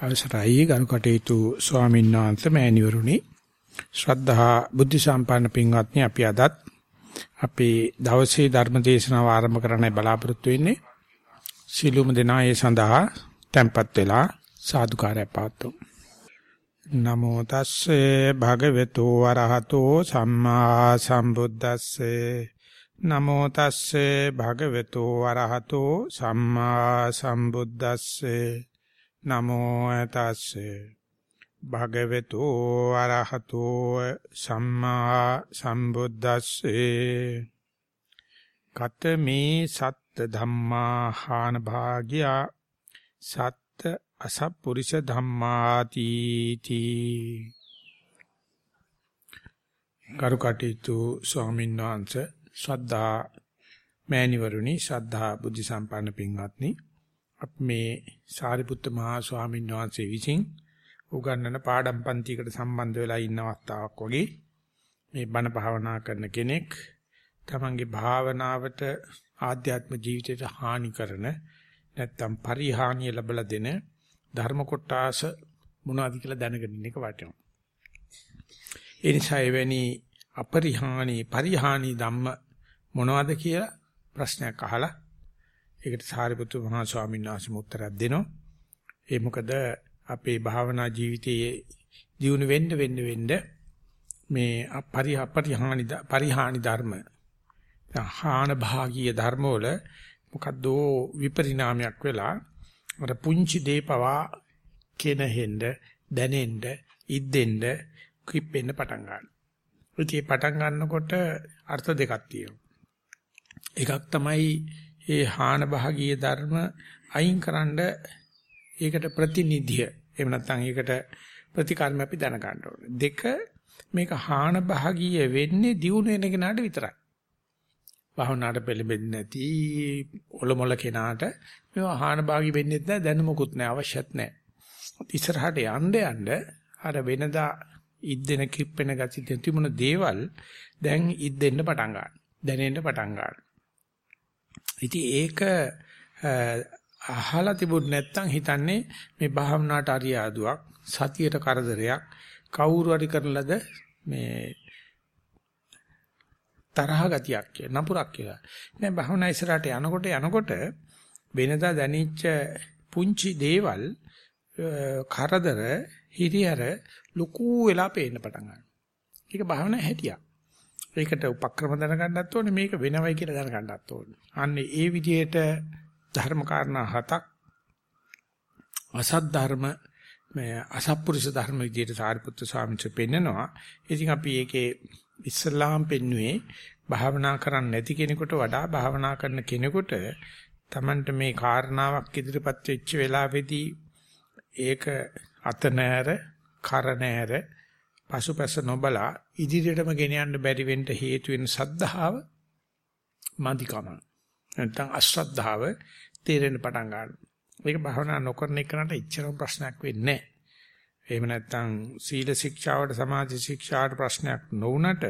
අවසරයි ගරු කටයුතු ස්වාමීන් වහන්සේ මෑණිවරුනි. ශ්‍රද්ධා බුද්ධ සම්පන්න පින්වත්නි අපි අදත් අපේ දවසේ ධර්ම දේශනාව ආරම්භ කරන්නයි බලාපොරොත්තු වෙන්නේ. සිළුම දෙනා ඒ සඳහා tempත් වෙලා සාදුකාරය පාත්තු නමෝ තස්සේ භගවතු වරහතෝ සම්මා සම්බුද්දස්සේ. නමෝ තස්සේ භගවතු වරහතෝ සම්මා සම්බුද්දස්සේ. නමෝ තස්සේ. භගවතු අරහතෝ සම්මා සම්බුද්දස්සේ. කතමේ සත්ත ධම්මා හාන භාග්‍යා. සත්ත අසප්පුරිස ධම්මාති තී. කරුකටීතු ස්වාමීන් වහන්සේ ශ්‍රද්ධා මෑණිවරුනි ශ්‍රද්ධා බුද්ධ සම්පන්න පින්වත්නි. අපි මේ සාරිපුත්ත මහා ස්වාමීන් වහන්සේ විසින් උගන්වන පාඩම් පන්තියකට සම්බන්ධ වෙලා ඉන්න අවස්ථාවක් වගේ මේ බණ භාවනා කරන කෙනෙක් තමන්ගේ භාවනාවට ආධ්‍යාත්ම ජීවිතයට හානි කරන නැත්තම් පරිහානිය ලැබලා දෙන ධර්ම කොටාස මොනවද කියලා දැනගෙන ඉන්න එක වටිනවා. ඒ නිසා එවැනි අපරිහානි පරිහානි ධම්ම මොනවද කියලා ප්‍රශ්නයක් අහලා ඒකට සාරිපුත්තු මහා ස්වාමීන් වහන්සේ උත්තරයක් දෙනවා. ඒ මොකද අපේ භාවනා ජීවිතයේ දියුණු වෙන්න වෙන්න වෙන්න මේ පරිහානි පරිහානි ධර්ම හාන භාගීය ධර්ම වල මොකද්ද විපරිණාමයක් වෙලා අර පුංචි දේ පවා කෙනෙහෙන්න දැනෙන්න ඉද්දෙන්න කිප්පෙන්න පටන් ගන්නවා. ඉතින් පටන් ගන්නකොට අර්ථ දෙකක් තියෙනවා. එකක් තමයි ඒ හාන භාගීය ධර්ම අයින්කරනද ඒකට ප්‍රතිනිධිය එහෙම නැත්නම් ඒකට ප්‍රතිකර්ම අපි දැන ගන්න ඕනේ. දෙක මේක හාන භාගීය වෙන්නේ දියුණු වෙන කෙනාට විතරයි. භවනාට පෙළඹෙන්නේ නැති ඔලොමොල කෙනාට මේවා හාන භාගී වෙන්නේ නැහැ දැනුමකුත් නැහැ අවශ්‍යත් නැහැ. ඉස්සරහට යන්න යන්න අර වෙනදා ඉද්දෙන කිප්පෙන ගති තිබුණ දේවල් දැන් ඉද්දෙන්න පටන් ගන්නවා. දැනෙන්න පටන් ගන්නවා. ඉතින් ඒක අහලා තිබුණ නැත්නම් හිතන්නේ මේ භාවනාවට අරියාදුවක් සතියට කරදරයක් කවුරු හරි කරන ලද මේ තරහ ගතියක් කියලා නපුරක් කියලා. දැන් භාවනා ඉස්සරහට යනකොට යනකොට වෙනදා දැනෙච්ච පුංචි දේවල් කරදර හිරියර ලুকু වෙලා පේන්න පටන් ගන්නවා. ඒක භාවනා හැටියක්. ඒකට උපක්‍රම දැනගන්නත් ඕනේ මේක වෙනවයි කියලා දැනගන්නත් ඕනේ. අන්නේ ඒ විදිහට ධර්ම කාරණා හතක් අසත් ධර්ම මේ අසත්පුරුෂ ධර්ම විදිහට සාරිපුත්‍ර ස්වාමීන් වහන්සේ පෙන්නනවා. ඉතින් අපි ඒකේ ඉස්ලාම් පෙන්වුවේ භාවනා කරන්නේ නැති කෙනෙකුට වඩා භාවනා කරන කෙනෙකුට Tamanට මේ කාරණාවක් ඉදිරිපත් වෙච්ච වෙලාවේදී ඒක අත නෑර කර නෑර පසුපස නොබලා ඉදිරියටම ගෙන යන්න බැරි වෙන්න හේතු වෙන සද්ධාව මන්දිකම නැත්නම් අශ්‍රද්ධාව තේරෙන්න පටන් ගන්නවා. මේක භවනා නොකරන එකනට ඉච්චරම ප්‍රශ්නයක් වෙන්නේ නැහැ. එහෙම නැත්නම් සීල ශික්ෂාවට සමාධි ශික්ෂාවට ප්‍රශ්නයක් නොවුනට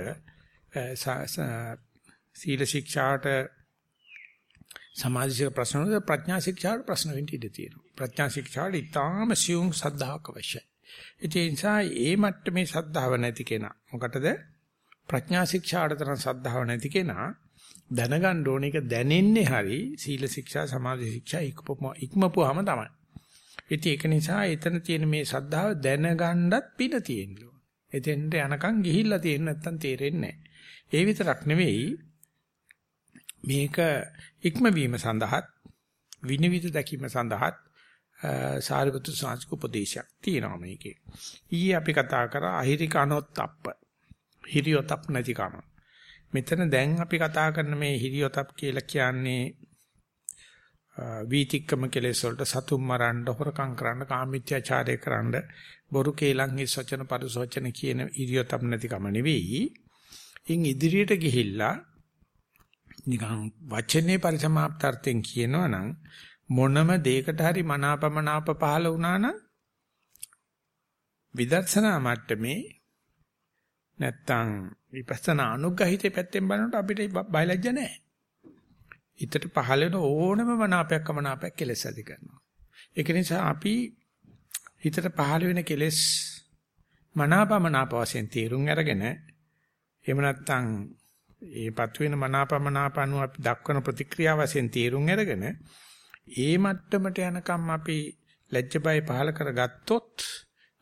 සීල ශික්ෂාවට සමාධි ශික්ෂා ප්‍රශ්න වල ප්‍රඥා ශික්ෂාවට ප්‍රශ්න වෙන්න ඉඩ තියෙනවා. ප්‍රඥා ශික්ෂාවට ඊටාම සියුම් සද්ධාක අවශ්‍යයි. ඒ නිසා ඒ මට්ටමේ සද්ධාව නැති කෙනා මොකටද ප්‍රඥා ශික්ෂාට තරම් සද්ධාව නැති කෙනා දැනගන්න ඕන එක දැනෙන්නේ හරි සීල ශික්ෂා සමාධි ශික්ෂා ඉක්මපුවාම තමයි. ඉතින් ඒක නිසා එතන තියෙන මේ සද්ධාව දැනගන්නත් පින තියෙනවා. එතෙන්ට යනකම් ගිහිල්ලා තියෙන නැත්තම් තේරෙන්නේ නැහැ. ඒ විතරක් නෙවෙයි මේක ඉක්මවීම සඳහාත් විනිවිද දැකීම සඳහාත් සාරිපුත්‍ර සාංශික උපදේශයක් තියෙනවා මේකේ. ඊයේ අපි කතා කරා අහිරිකනොත්ප්ප. හිරියොතප් නැතිකම. මෙතන දැන් අපි කතා කරන මේ හිරියොතප් කියලා කියන්නේ වීතික්කම කෙලෙස් වලට සතුම් මරන්න, හොරකම් කරන්න, කාමීත්‍යාචාරය කරන්න, බොරු කේලම් හිස් වචන පරිසවචන කියන හිරියොතප් නැතිකම නෙවෙයි. ඉන් ඉදිරියට ගිහිල්ලා නිකන් වචනේ පරිසමාප්තාර්ථයෙන් කියනවා නම් මොනම දෙයකට හරි මනාපමනාප පහළ වුණා නම් විදර්ශනා මට්ටමේ නැත්තම් විපස්සනා අනුග්‍රහිතේ පැත්තෙන් බලනකොට අපිට බයලජ්ජ නැහැ. හිතට පහළ වෙන ඕනම මනාපයක් අමනාපයක් කෙලස් ඇති කරනවා. ඒක නිසා අපි හිතට පහළ වෙන කෙලෙස් මනාපමනාප වශයෙන් තීරුම් අරගෙන එහෙම නැත්නම් ඒපත් වෙන මනාපමනාප අනුව අපි දක්වන ප්‍රතික්‍රියා වශයෙන් තීරුම් අරගෙන ඒ මට්ටමට යනකම් අපි ලැජ්ජ බය පහල කරගත්තොත්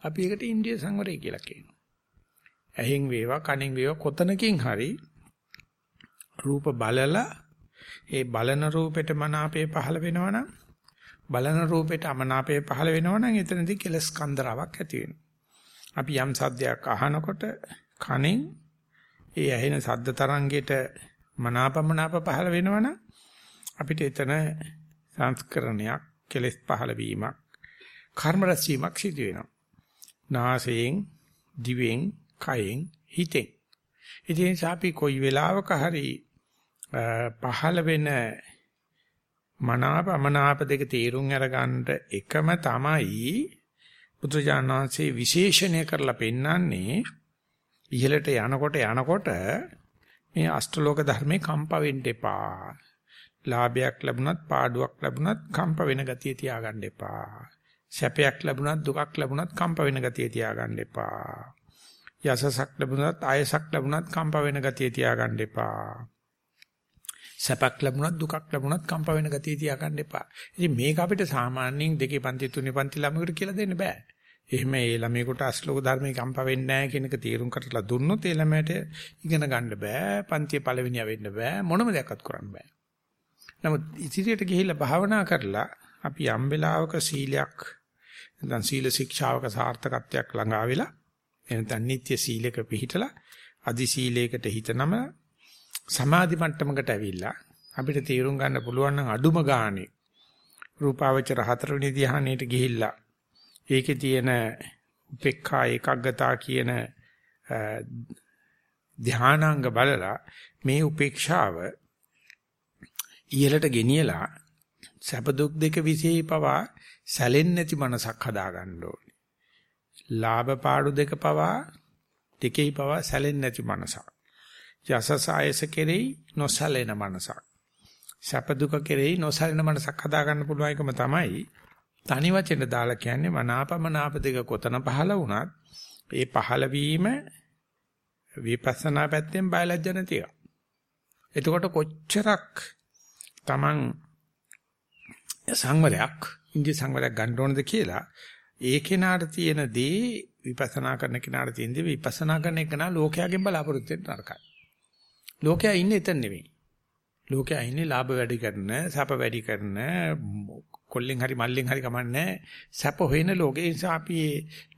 අපි ඒකට ඉන්දිය සංවරය කියලා කියනවා. ඇහෙන් වේවා කනෙන් වේවා කොතනකින් හරි රූප බලලා ඒ බලන රූපෙට මනාපේ පහල වෙනවනම් බලන රූපෙට අමනාපේ පහල වෙනවනම් එතනදී කෙලස් කන්දරාවක් ඇති වෙනවා. අපි යම් සද්දයක් අහනකොට කනෙන් ඒ ඇහෙන සද්ද තරංගයට මනාපමනාප පහල වෙනවනම් අපිට එතන සංස්කරණයක් කෙලස් පහල වීමක් කර්ම රැස්වීමක් සිදු වෙනවා. නාසයෙන්, දිවෙන්, කයෙන්, හිතෙන්. ඉතින් අපි කොයි වෙලාවක හරි පහළ වෙන මනාප අමනාප දෙක තීරුම් අරගන්න එකම තමයි බුදුජානනාංශයේ විශේෂණය කරලා පෙන්වන්නේ ඉහළට යනකොට යනකොට මේ අෂ්ටලෝක ධර්මේ කම්ප වෙන්න එපා. ලාභයක් ලැබුණත් පාඩුවක් ලැබුණත් කම්ප වෙන ගතිය තියාගන්න එපා. සැපයක් ලැබුණත් දුකක් ලැබුණත් කම්ප වෙන ගතිය තියාගන්න එපා. යසසක් ලැබුණත් ආයසක් ලැබුණත් කම්ප වෙන ගතිය තියාගන්න එපා. සැපක් ලැබුණත් දුකක් ලැබුණත් කම්ප වෙන ගතිය තියාගන්න එපා. ඉතින් මේක අපිට සාමාන්‍යයෙන් දෙකේ පන්ති තුනේ පන්ති ළමයකට කියලා දෙන්න බෑ. එහෙම ඒ ළමයෙකුට අශ්ලෝක ධර්මයේ කම්ප වෙන්නේ නැහැ කියන එක තීරුම් කරලා දුන්නොත් ඒ ළමයට ඉගෙන ගන්න බෑ. පන්තියේ පළවෙනියා වෙන්න බෑ. මොනම දෙයක්වත් කරන්න බෑ. නමුත් ඉදිරියට ගිහිල්ලා භාවනා කරලා අපි යම් වෙලාවක සීලයක් නැත්නම් සීල ශික්ෂාවක සාර්ථකත්වයක් ළඟා වෙලා එනතන් නිත්‍ය සීලයක පිළිහිටලා අදි සීලයකට හිතනම සමාධි මට්ටමකට ඇවිල්ලා අපිට තීරුම් ගන්න පුළුවන් නම් අඩුම ගානේ රූපාවචර හතරවෙනි ධ්‍යානෙට ගිහිල්ලා ඒකේ තියෙන උපේක්ඛා ඒකග්ගතා කියන ධානාංග බලලා මේ උපේක්ෂාව ඉහළට ගෙනියලා සැප දුක් දෙක විශේෂ පවා සැලෙන්නේ නැති මනසක් හදාගන්න ඕනේ. ලාභ පාඩු දෙක පවා දෙකේ පවා සැලෙන්නේ නැති මනසක්. යසසායස කෙරෙහි නොසැලෙන මනසක්. සැප දුක කෙරෙහි නොසැලෙන මනසක් හදාගන්න පුළුවන් එකම තමයි තනි වචන දාලා කියන්නේ මනාපමනාප දෙක කොතන පහළ වුණත් ඒ පහළ වීම විපස්සනා පැත්තෙන් බයලජ්ජ නැතිව. එතකොට කොච්චරක් Taman සංවරයක් ඉන්දිය සංවරයක් ගන්න ඕනද කියලා ඒ කෙනාට තියෙන දේ විපස්සනා කරන කෙනාට තියෙන දේ විපස්සනා කරන එක නා ලෝකයාගෙන් බලාපොරොත්තු වෙන්න නරකයි. ලෝකයා ඉන්නේ එතන නෙවෙයි. ලෝකයා ඉන්නේ ලාභ වැඩි කරන, සැප වැඩි කරන, කොල්ලෙන් හරි මල්ලෙන් හරි කමන්නේ සැප හොයන ලෝකේ නිසා අපි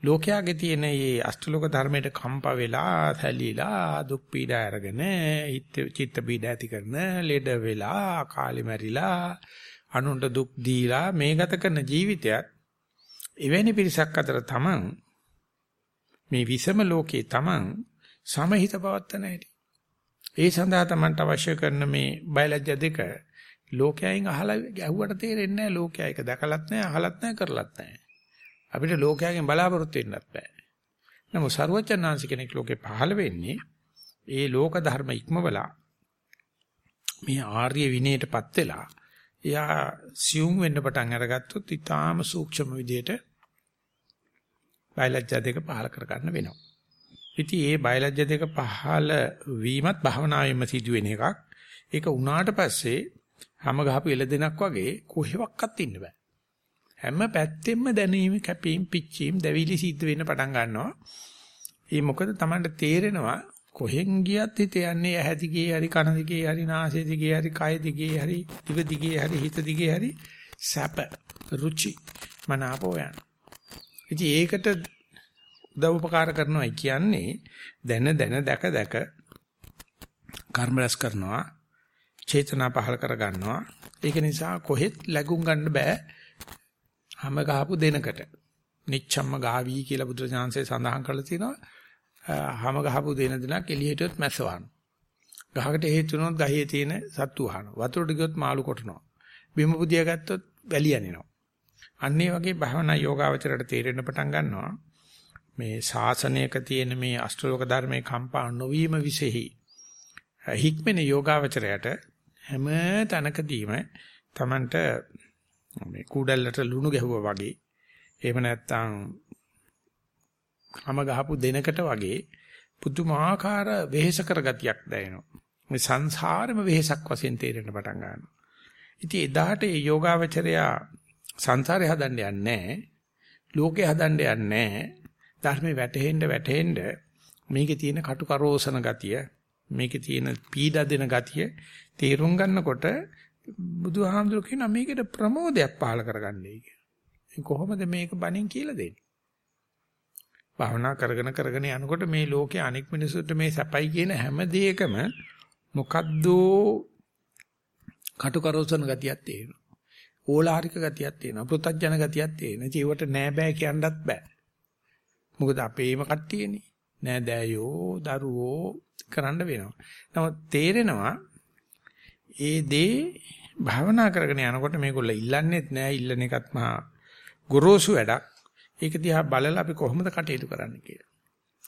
ලෝකයාගේ තියෙන මේ අෂ්ටලෝක ධර්මයට කම්ප වෙලා සැලීලා දුක් පීඩා අරගෙන චිත්ත පීඩා ඇති කරන ලෙඩ වෙලා කාලි මැරිලා අනුන්ට දුක් දීලා මේ ගත කරන ජීවිතයත් එවැනි පිරිසක් අතර තමන් මේ විසම ලෝකේ තමන් සමහිත පවත්තන හැටි. ඒ සඳහා තමන්ට අවශ්‍ය කරන මේ බයලජ්‍ය දෙක ලෝකයෙන් අහලා ගැහුවට තේරෙන්නේ නැහැ ලෝකයා ඒක දැකලත් නැහැ අහලත් නැහැ කරලත් නැහැ. අපිට ලෝකයෙන් බලාපොරොත්තු වෙන්නත් බෑ. නමුත් ਸਰවචන්නාංශ කෙනෙක් ලෝකේ පහළ වෙන්නේ ඒ ලෝක ධර්ම ඉක්මවලා මේ ආර්ය විනයටපත් වෙලා එයා සියුම් වෙන්න පටන් අරගත්තොත් ඊටාම සූක්ෂම විදියට බයලජ්ජා දෙක පහල කරගන්න වෙනවා. ඉතින් ඒ බයලජ්ජා දෙක පහල වීමත් භවනායෙම සිදුවෙන එකක්. ඒක උනාට පස්සේ හැම ගහපු එළදෙනක් වගේ කොහෙවත් ඉන්න බෑ. හැම පැත්තෙම දැනීම කැපීම් පිච්චීම් දැවිලි සිද්ධ වෙන්න පටන් ගන්නවා. ඒ මොකද Tamanට තේරෙනවා කොහෙන් ගියත් හිත යන්නේ ඇහැ දිගේ හරි කන දිගේ හරි නාසය දිගේ හරි කය දිගේ හරි දිව දිගේ හරි හිත දිගේ හරි සැප රුචි මනාපෝ යන. ඉතින් ඒකට උදව් උපකාර කරනවා කියන්නේ දැන දැන දැක දැක කර්ම රැස් කරනවා චේතනා පහල කර ගන්නවා. ඒක නිසා කොහෙත් läගුම් ගන්න බෑ. හැම ගහපු දෙනකට. නිච්ඡම්ම ගාවි කියලා බුදුරජාණන්සේ සඳහන් කරලා තියෙනවා. හැම ගහපු දෙන දිනක් එළියටත් මැස්සවන. ගහකට හේතුනොත් ගහේ තියෙන සත්තු වහනවා. වතුරට ගියොත් මාළු කොටනවා. බිම පුදියා ගත්තොත් වැලිය යනවා. අන්න ඒ වගේ භවනා යෝගාවචරයට තේරෙන්න පටන් ගන්නවා. මේ ශාසනයක තියෙන මේ අෂ්ටලෝක ධර්මයේ කම්පා නොවීම විසෙහි හික්මෙන යෝගාවචරයට හැම තැනකදීම Tamanට මේ කුඩල්ලට ලුණු ගැහුවා වගේ එහෙම නැත්නම් කම ගහපු දෙනකට වගේ පුදුමාකාර වෙහෙස කරගතියක් දැනෙනවා. මේ සංසාරෙම වෙහෙසක් වශයෙන් තේරෙන්න පටන් ගන්නවා. ඉතින් එදාට මේ යෝගාවචරයා සංසාරේ හදන්න යන්නේ නැහැ. ලෝකේ හදන්න යන්නේ නැහැ. ධර්මේ වැටෙන්න වැටෙන්න මේකේ තියෙන කටුකරෝසන ගතිය, මේකේ තියෙන පීඩා දෙන ගතිය තේරුම් ගන්නකොට බුදුහාමුදුරු කියනවා මේකට ප්‍රමෝදයක් පහල කරගන්නයි කියලා. කොහොමද මේක බණින් කියලා දෙන්නේ? භාවනා කරගෙන කරගෙන යනකොට මේ ලෝකේ අනෙක් මිනිසුන්ට මේ සැපයි කියන හැම දෙයකම මොකද්ද කටුකරෝසන ගතියක් තියෙනවා. ඕලාරික ගතියක් තියෙනවා. පෘථජන ගතියක් තියෙනවා. ඒවට නෑ බෑ කියන්නත් බෑ. මොකද අපේම කට්ටියනේ. නෑ දෑයෝ, දරුවෝ කරන්න වෙනවා. නමුත් තේරෙනවා ඒ දේ භාවනා කරගෙන යනකොට මේගොල්ලෝ ඉල්ලන්නේත් නෑ ඉල්ලන එකත් මහා ගොරෝසු වැඩක්. ඒක දිහා බලලා අපි කොහොමද කටයුතු කරන්න කියලා.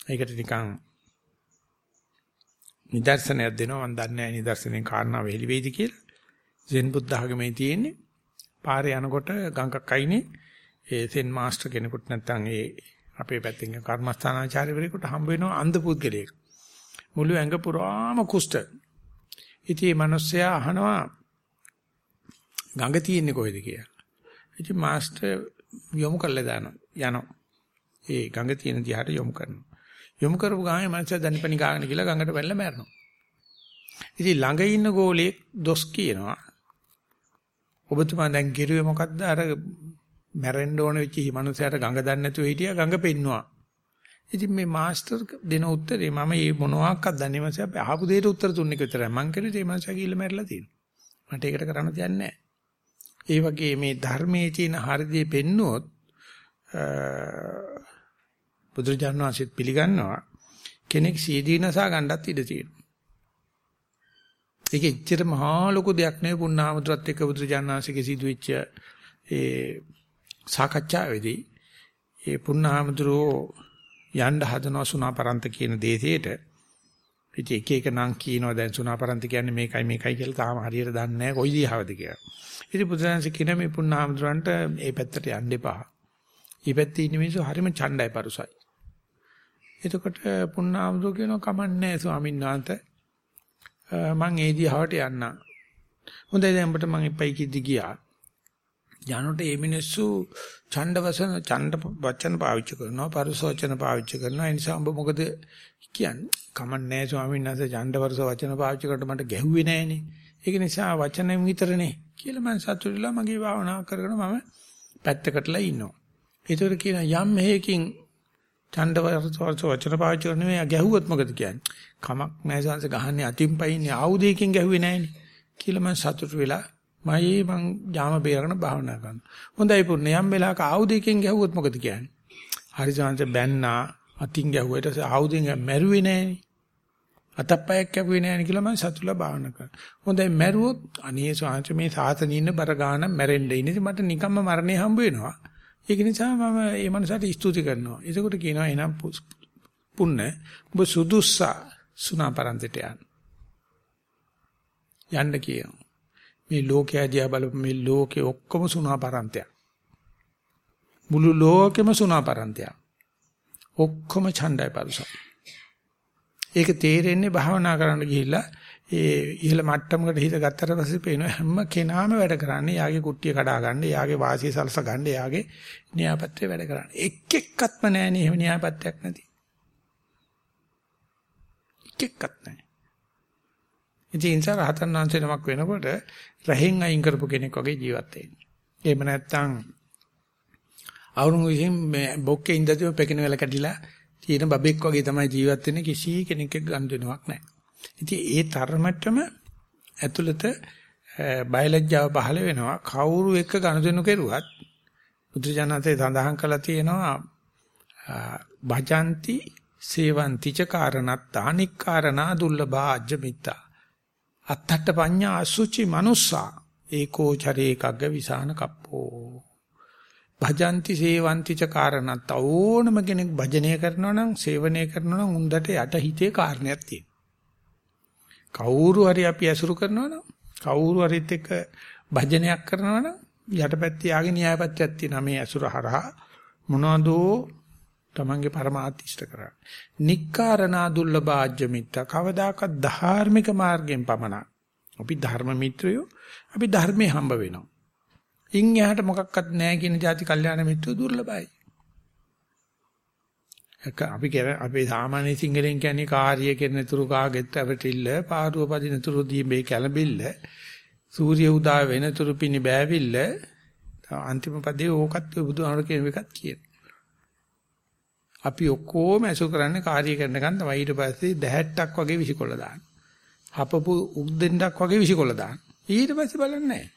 ඒකට නිකන් නිදර්ශනයක් දෙනවා මම දන්නේ නැහැ නිදර්ශනෙන් කාරණාව එළි වෙයිද කියලා. සෙන් බුද්ධ ආගමේ තියෙන්නේ පාරේ යනකොට ගඟක් අයිනේ ඒ සෙන් මාස්ටර් කෙනෙකුට නැත්තම් ඒ අපේ පැත්තෙන් කර්මස්ථානාචාර්යවරයෙකුට හම්බ වෙනවා අන්ධ පුද්ගලයෙක්. මුළු ඇඟ පුරාම කුෂ්ඨ. ඉතින් මේ මිනිස්සයා අහනවා ගඟ තියෙන්නේ කොහෙද කියලා. ඉතින් මාස්ටර් යොමු කරලා දානවා. යනවා. ඒ ගඟ තියෙන දිහාට යොමු කරනවා. යොමු කරපු ගාමේ මනුස්සයා දනිපනි ගාගෙන ගිහලා ගඟට වැල්ල මැරෙනවා. ඉතින් ළඟ ඉන්න ගෝලයේ දොස් කියනවා. ඔබතුමා දැන් කිරුවේ මොකද්ද අර මැරෙන්න ඕන වෙච්ච මනුස්සයාට ගඟ දන්නේ නැතුව හිටියා ගඟ පෙන්නවා. ඉතින් මේ මාස්ටර් දෙන උත්තරේ මම මේ මොනවාක්වත් දන්නේ නැහැ මම අහපු දෙයට උත්තර දුන්නේ විතරයි. මං කියන්නේ මේ මනුස්සයා ගිහිල්ලා මැරලා තියෙනවා. මට ඒකට කරන්න දෙයක් නැහැ. ඒ වගේ මේ ධර්මයේ තියෙන හරිදී පෙන්නුවොත් බුදුරජාණන් වහන්සේත් පිළිගන්නවා කෙනෙක් සීදීනසා ගන්නත් ඉඩ තියෙනවා. ඒක එච්චර මහා ලොකු දෙයක් නෙවෙයි පුණාමතුරත් එක්ක බුදුරජාණන් වහන්සේගේ සිදුවෙච්ච ඒ සාකච්ඡාවේදී ඒ පුණාමතුරෝ යන්න හදනවා සුණාපරන්ත කියන දේශයට ඉතින් එක එක නම් කියනවා දැන් සුණාපරන්ත කියන්නේ මේකයි මේකයි කියලා තාම හරියට දන්නේ නැහැ කොයි දිහාවද කියලා. ඉතින් බුදුරජාණන් කියන මේ පුණාමතුරන්ට ඒ පැත්තට යන්න එපා. ඊ පැත්තේ ඉන්න මිනිස්සු හරිම ඡණ්ඩයි පරුසයි. එතකොට පුණාමතුර කියනවා කමන්නේ ස්වාමීන් වහන්සේ මං ඒ දිහාවට යන්න. හොඳයි දැන් ඔබට මං එපයි කිද්දි ගියා. යනකොට මේ මිනිස්සු ඡණ්ඩ වසන ඡණ්ඩ වචන පාවිච්චි කරනවා පරුස වචන පාවිච්චි කරනවා. ඒ නිසා ඔබ මොකද කියන්නේ? කමන්නේ ස්වාමීන් වහන්සේ ඡණ්ඩ වරුස වචන පාවිච්චි කරලා මට ගැහුවේ නෑනේ ඒක නිසා වචනෙන් විතරනේ කියලා මම සතුටුලා මගේ භාවනා කරගෙන මම පැත්තකටලා ඉන්නවා. ඒතර කියන යම් හේකින් ඡණ්ඩ වරුස වචන පාවිච්චි කරන මේ ගැහුවොත් මොකද කියන්නේ? කමක් නෑ සංස ගහන්නේ අතින් පයින්නේ ආයුධයකින් ගැහුවේ නෑනේ කියලා මම සතුටු වෙලා මයි මං යාම බේරගෙන භාවනා කරනවා. හොඳයි පුර්ණ යම් වෙලාවක ආයුධයකින් ගැහුවොත් මොකද කියන්නේ? හරිසංශ බැන්නා අතින් ගැහුවට ආයුධෙන් මැරුවේ නෑනේ. අතප්පයක් කැපුවේ නෑනේ කියලා මම සතුටුලා භාවනා කරනවා. හොඳයි මැරුවොත් අනේ ස්වාංශ මේ සාසනින් ඉන්න බර ගාන මැරෙන්න ඉන්නේ මට නිකම්ම මරණය හම්බ වෙනවා. ඒක නිසා මම මේ මනසට ස්තුති කරනවා. එතකොට කියනවා එනම් පුන්න ඔබ සුදුස්සා සුණාපරන්තට යන්න. යන්න කියනවා. මේ ලෝකයා දිහා බලපු මේ ලෝකේ ඔක්කොම සුණාපරන්තයක්. මුළු ලෝකෙම සුණාපරන්තයක්. ඔක්කොම ඡණ්ඩයි පරුසයි. ඒක තේරෙන්නේ භාවනා කරන්න ගිහිල්ලා ඒ ඉහළ මට්ටමකට හිත ගත්තට පස්සේ පේන හැම කෙනාම වැඩ කරන්නේ යාගේ කුට්ටිය කඩා ගන්න, යාගේ වාසිය සලස ගන්න, යාගේ න්‍යායපත්‍රය වැඩ කරන්න. එක් එක්කත්ම නැහෙනේ එහෙම න්‍යායපත්‍රයක් නැති. එක් එක්කත් නැහැ. ඉතින් ඒ නිසා රහතන් වහන්සේ නමක් වෙනකොට රහෙන් අයින් කරපු කෙනෙක් වගේ ජීවත් වෙන්නේ. එහෙම නැත්නම් අවුරුදු විසින් මේ බොක්කේ ඉඳදී පෙකින වෙල කැඩිලා තියෙන බබෙක් වගේ තමයි ජීවත් වෙන්නේ කිසි කෙනෙක් ගන්න දෙනවක් නැහැ. ඉතින් ඒ තරමටම ඇතුළත බයලජ්ජාව පහළ වෙනවා කවුරු එක්ක ගනුදෙනු කෙරුවත් බුදුජානකේ සඳහන් කළා තියෙනවා භජಂತಿ සේවಂತಿ ච කාරණත් අනික්කාරණා දුර්ලභා අජ්ජමිත්තා අත්තට පඤ්ඤා අසුචි මනුස්සා. ඒකෝ චරේකග්ග විසාන කප්පෝ. භජಂತಿ සේවಂತಿ ච කාරණත්. ඕනම කෙනෙක් භජනය කරනවා නම් සේවනය කරනවා නම් උන්දට යට හිතේ කාරණයක් තියෙනවා. කවුරු හරි අපි ඇසුරු කරනවා නම් කවුරු හරිත් එක්ක භජනයක් කරනවා නම් යටපැත්තේ යාගේ න්‍යායපත්‍යක් තියෙනවා. මේ ඇසුර හරහා මොනවදෝ තමන්ගේ પરමාර්ථ ඉෂ්ට කරගන්න. නික්කාරණා දුර්ලභාජ්‍ය මිත්‍ත කවදාකවත් ධාර්මික මාර්ගයෙන් පමණක්. අපි ධර්ම මිත්‍රයෝ අපි ධර්මේ හම්බ වෙනවා. ඉන් එහාට මොකක්වත් නැහැ කියන જાති කල්යාණ මිත්‍රයෝ දුර්ලභයි. එක අපි කියන අපේ සාමාන්‍ය සිංහලෙන් කියන්නේ කාර්ය කරන තුරු කාගෙත් අපටිල්ල පාරුව පදින තුරු දීඹේ කැළඹිල්ල සූර්ය උදා වෙන තුරු පිණි බෑවිල්ල අන්තිම පදේ ඕකත් බුදුහාමර කියන එකත් කියනවා. අපි ඔක්කොම ඇසු කරන්නේ කාර්ය කරනකන් තමයි ඊට පස්සේ දැහැට්ටක් වගේ විසිකොල්ල දාන්න. හපපු උක්දෙන්ඩක් වගේ විසිකොල්ල දාන්න. ඊට පස්සේ බලන්නේ නැහැ.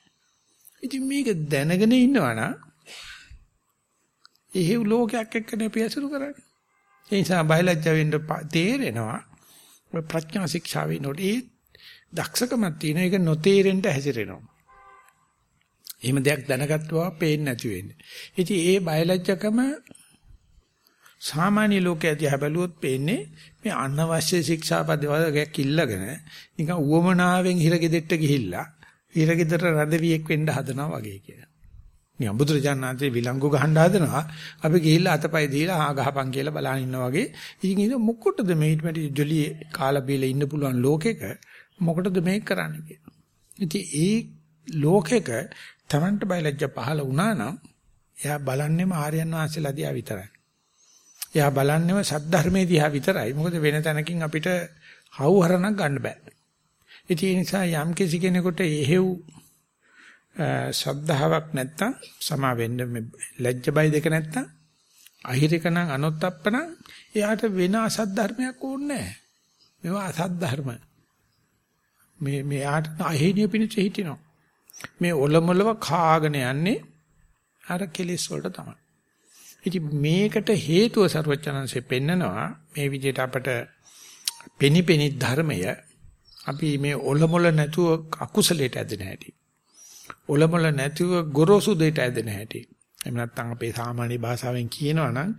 ඉතින් මේක දැනගෙන ඉන්නවනම් එහෙව් ලෝකයක් එක්කනේ අපි ඇසුරු කරන්නේ. ඒ නිසා බයලජ්ජා වෙන්න තේරෙනවා ප්‍රඥා ශික්ෂාවේ නොදී දක්ෂකමක් තියෙන එක නොතේරෙන්න හැසිරෙනවා. එහෙම දෙයක් දැනගත්තා පේන්නේ නැති වෙන්නේ. ඉතින් ඒ බයලජ්ජකම සාමාන්‍ය ලෝකයේ දිහා බැලුවොත් පේන්නේ මේ අනවශ්‍ය ශික්ෂාපද වලක් ඉල්ලගෙන නිකන් උවමනාවෙන් හිරගෙදෙට්ට ගිහිල්ලා හිරගෙදර රැඳවියෙක් වෙන්න හදනවා වගේ කියලා. නිකන් බුදුරජාණන්සේ විලංගු ගහන්න හදනවා. අපි ගිහිල්ලා අතපය දීලා ආ ගහපන් කියලා බලන් ඉන්නා වගේ. ඉතින් ඉතින් මොකටද මේ ඊට මෙටි ජොලියේ කාලා බීලා ඉන්න පුළුවන් ලෝකෙක මොකටද මේක කරන්නේ කියලා. ඉතින් ඒ ලෝකෙක Tamanට බයලජ්ජ පහල වුණා නම් එයා බලන්නේම ආර්යයන් වහන්සේලා දිහා විතරයි. එයා බලන්නේම සද්ධර්මයේ දිහා විතරයි. මොකද වෙන තැනකින් අපිට හවුහරණක් ගන්න බෑ. ඉතින් ඒ නිසා යම් කිසි කෙනෙකුට එහෙව් ශ්‍රද්ධාවක් නැත්තම් සමා වෙන්න ලැජ්ජ බය දෙක නැත්තම් අහිරිකනම් අනොත්ප්පන එයාට වෙන අසත් ධර්මයක් ඕනේ නැහැ. මේවා අසත් ධර්ම. මේ මෙයාට අහිණිය පිණිස හිටිනවා. මේ ඔලොමලව කාගෙන යන්නේ අර කෙලිස් වලට තමයි. ඉතින් මේකට හේතුව ਸਰවචනංශේ පෙන්නනවා මේ විදිහට අපට පෙනිපෙනි ධර්මය අපි මේ ඔලොමල නැතුව අකුසලයට ඇදෙන හැටි. ඔලොමල නැතුව ගොරෝසු දෙයට ඇදෙන හැටි. එහෙම නැත්නම් අපේ සාමාන්‍ය භාෂාවෙන් කියනවා නම්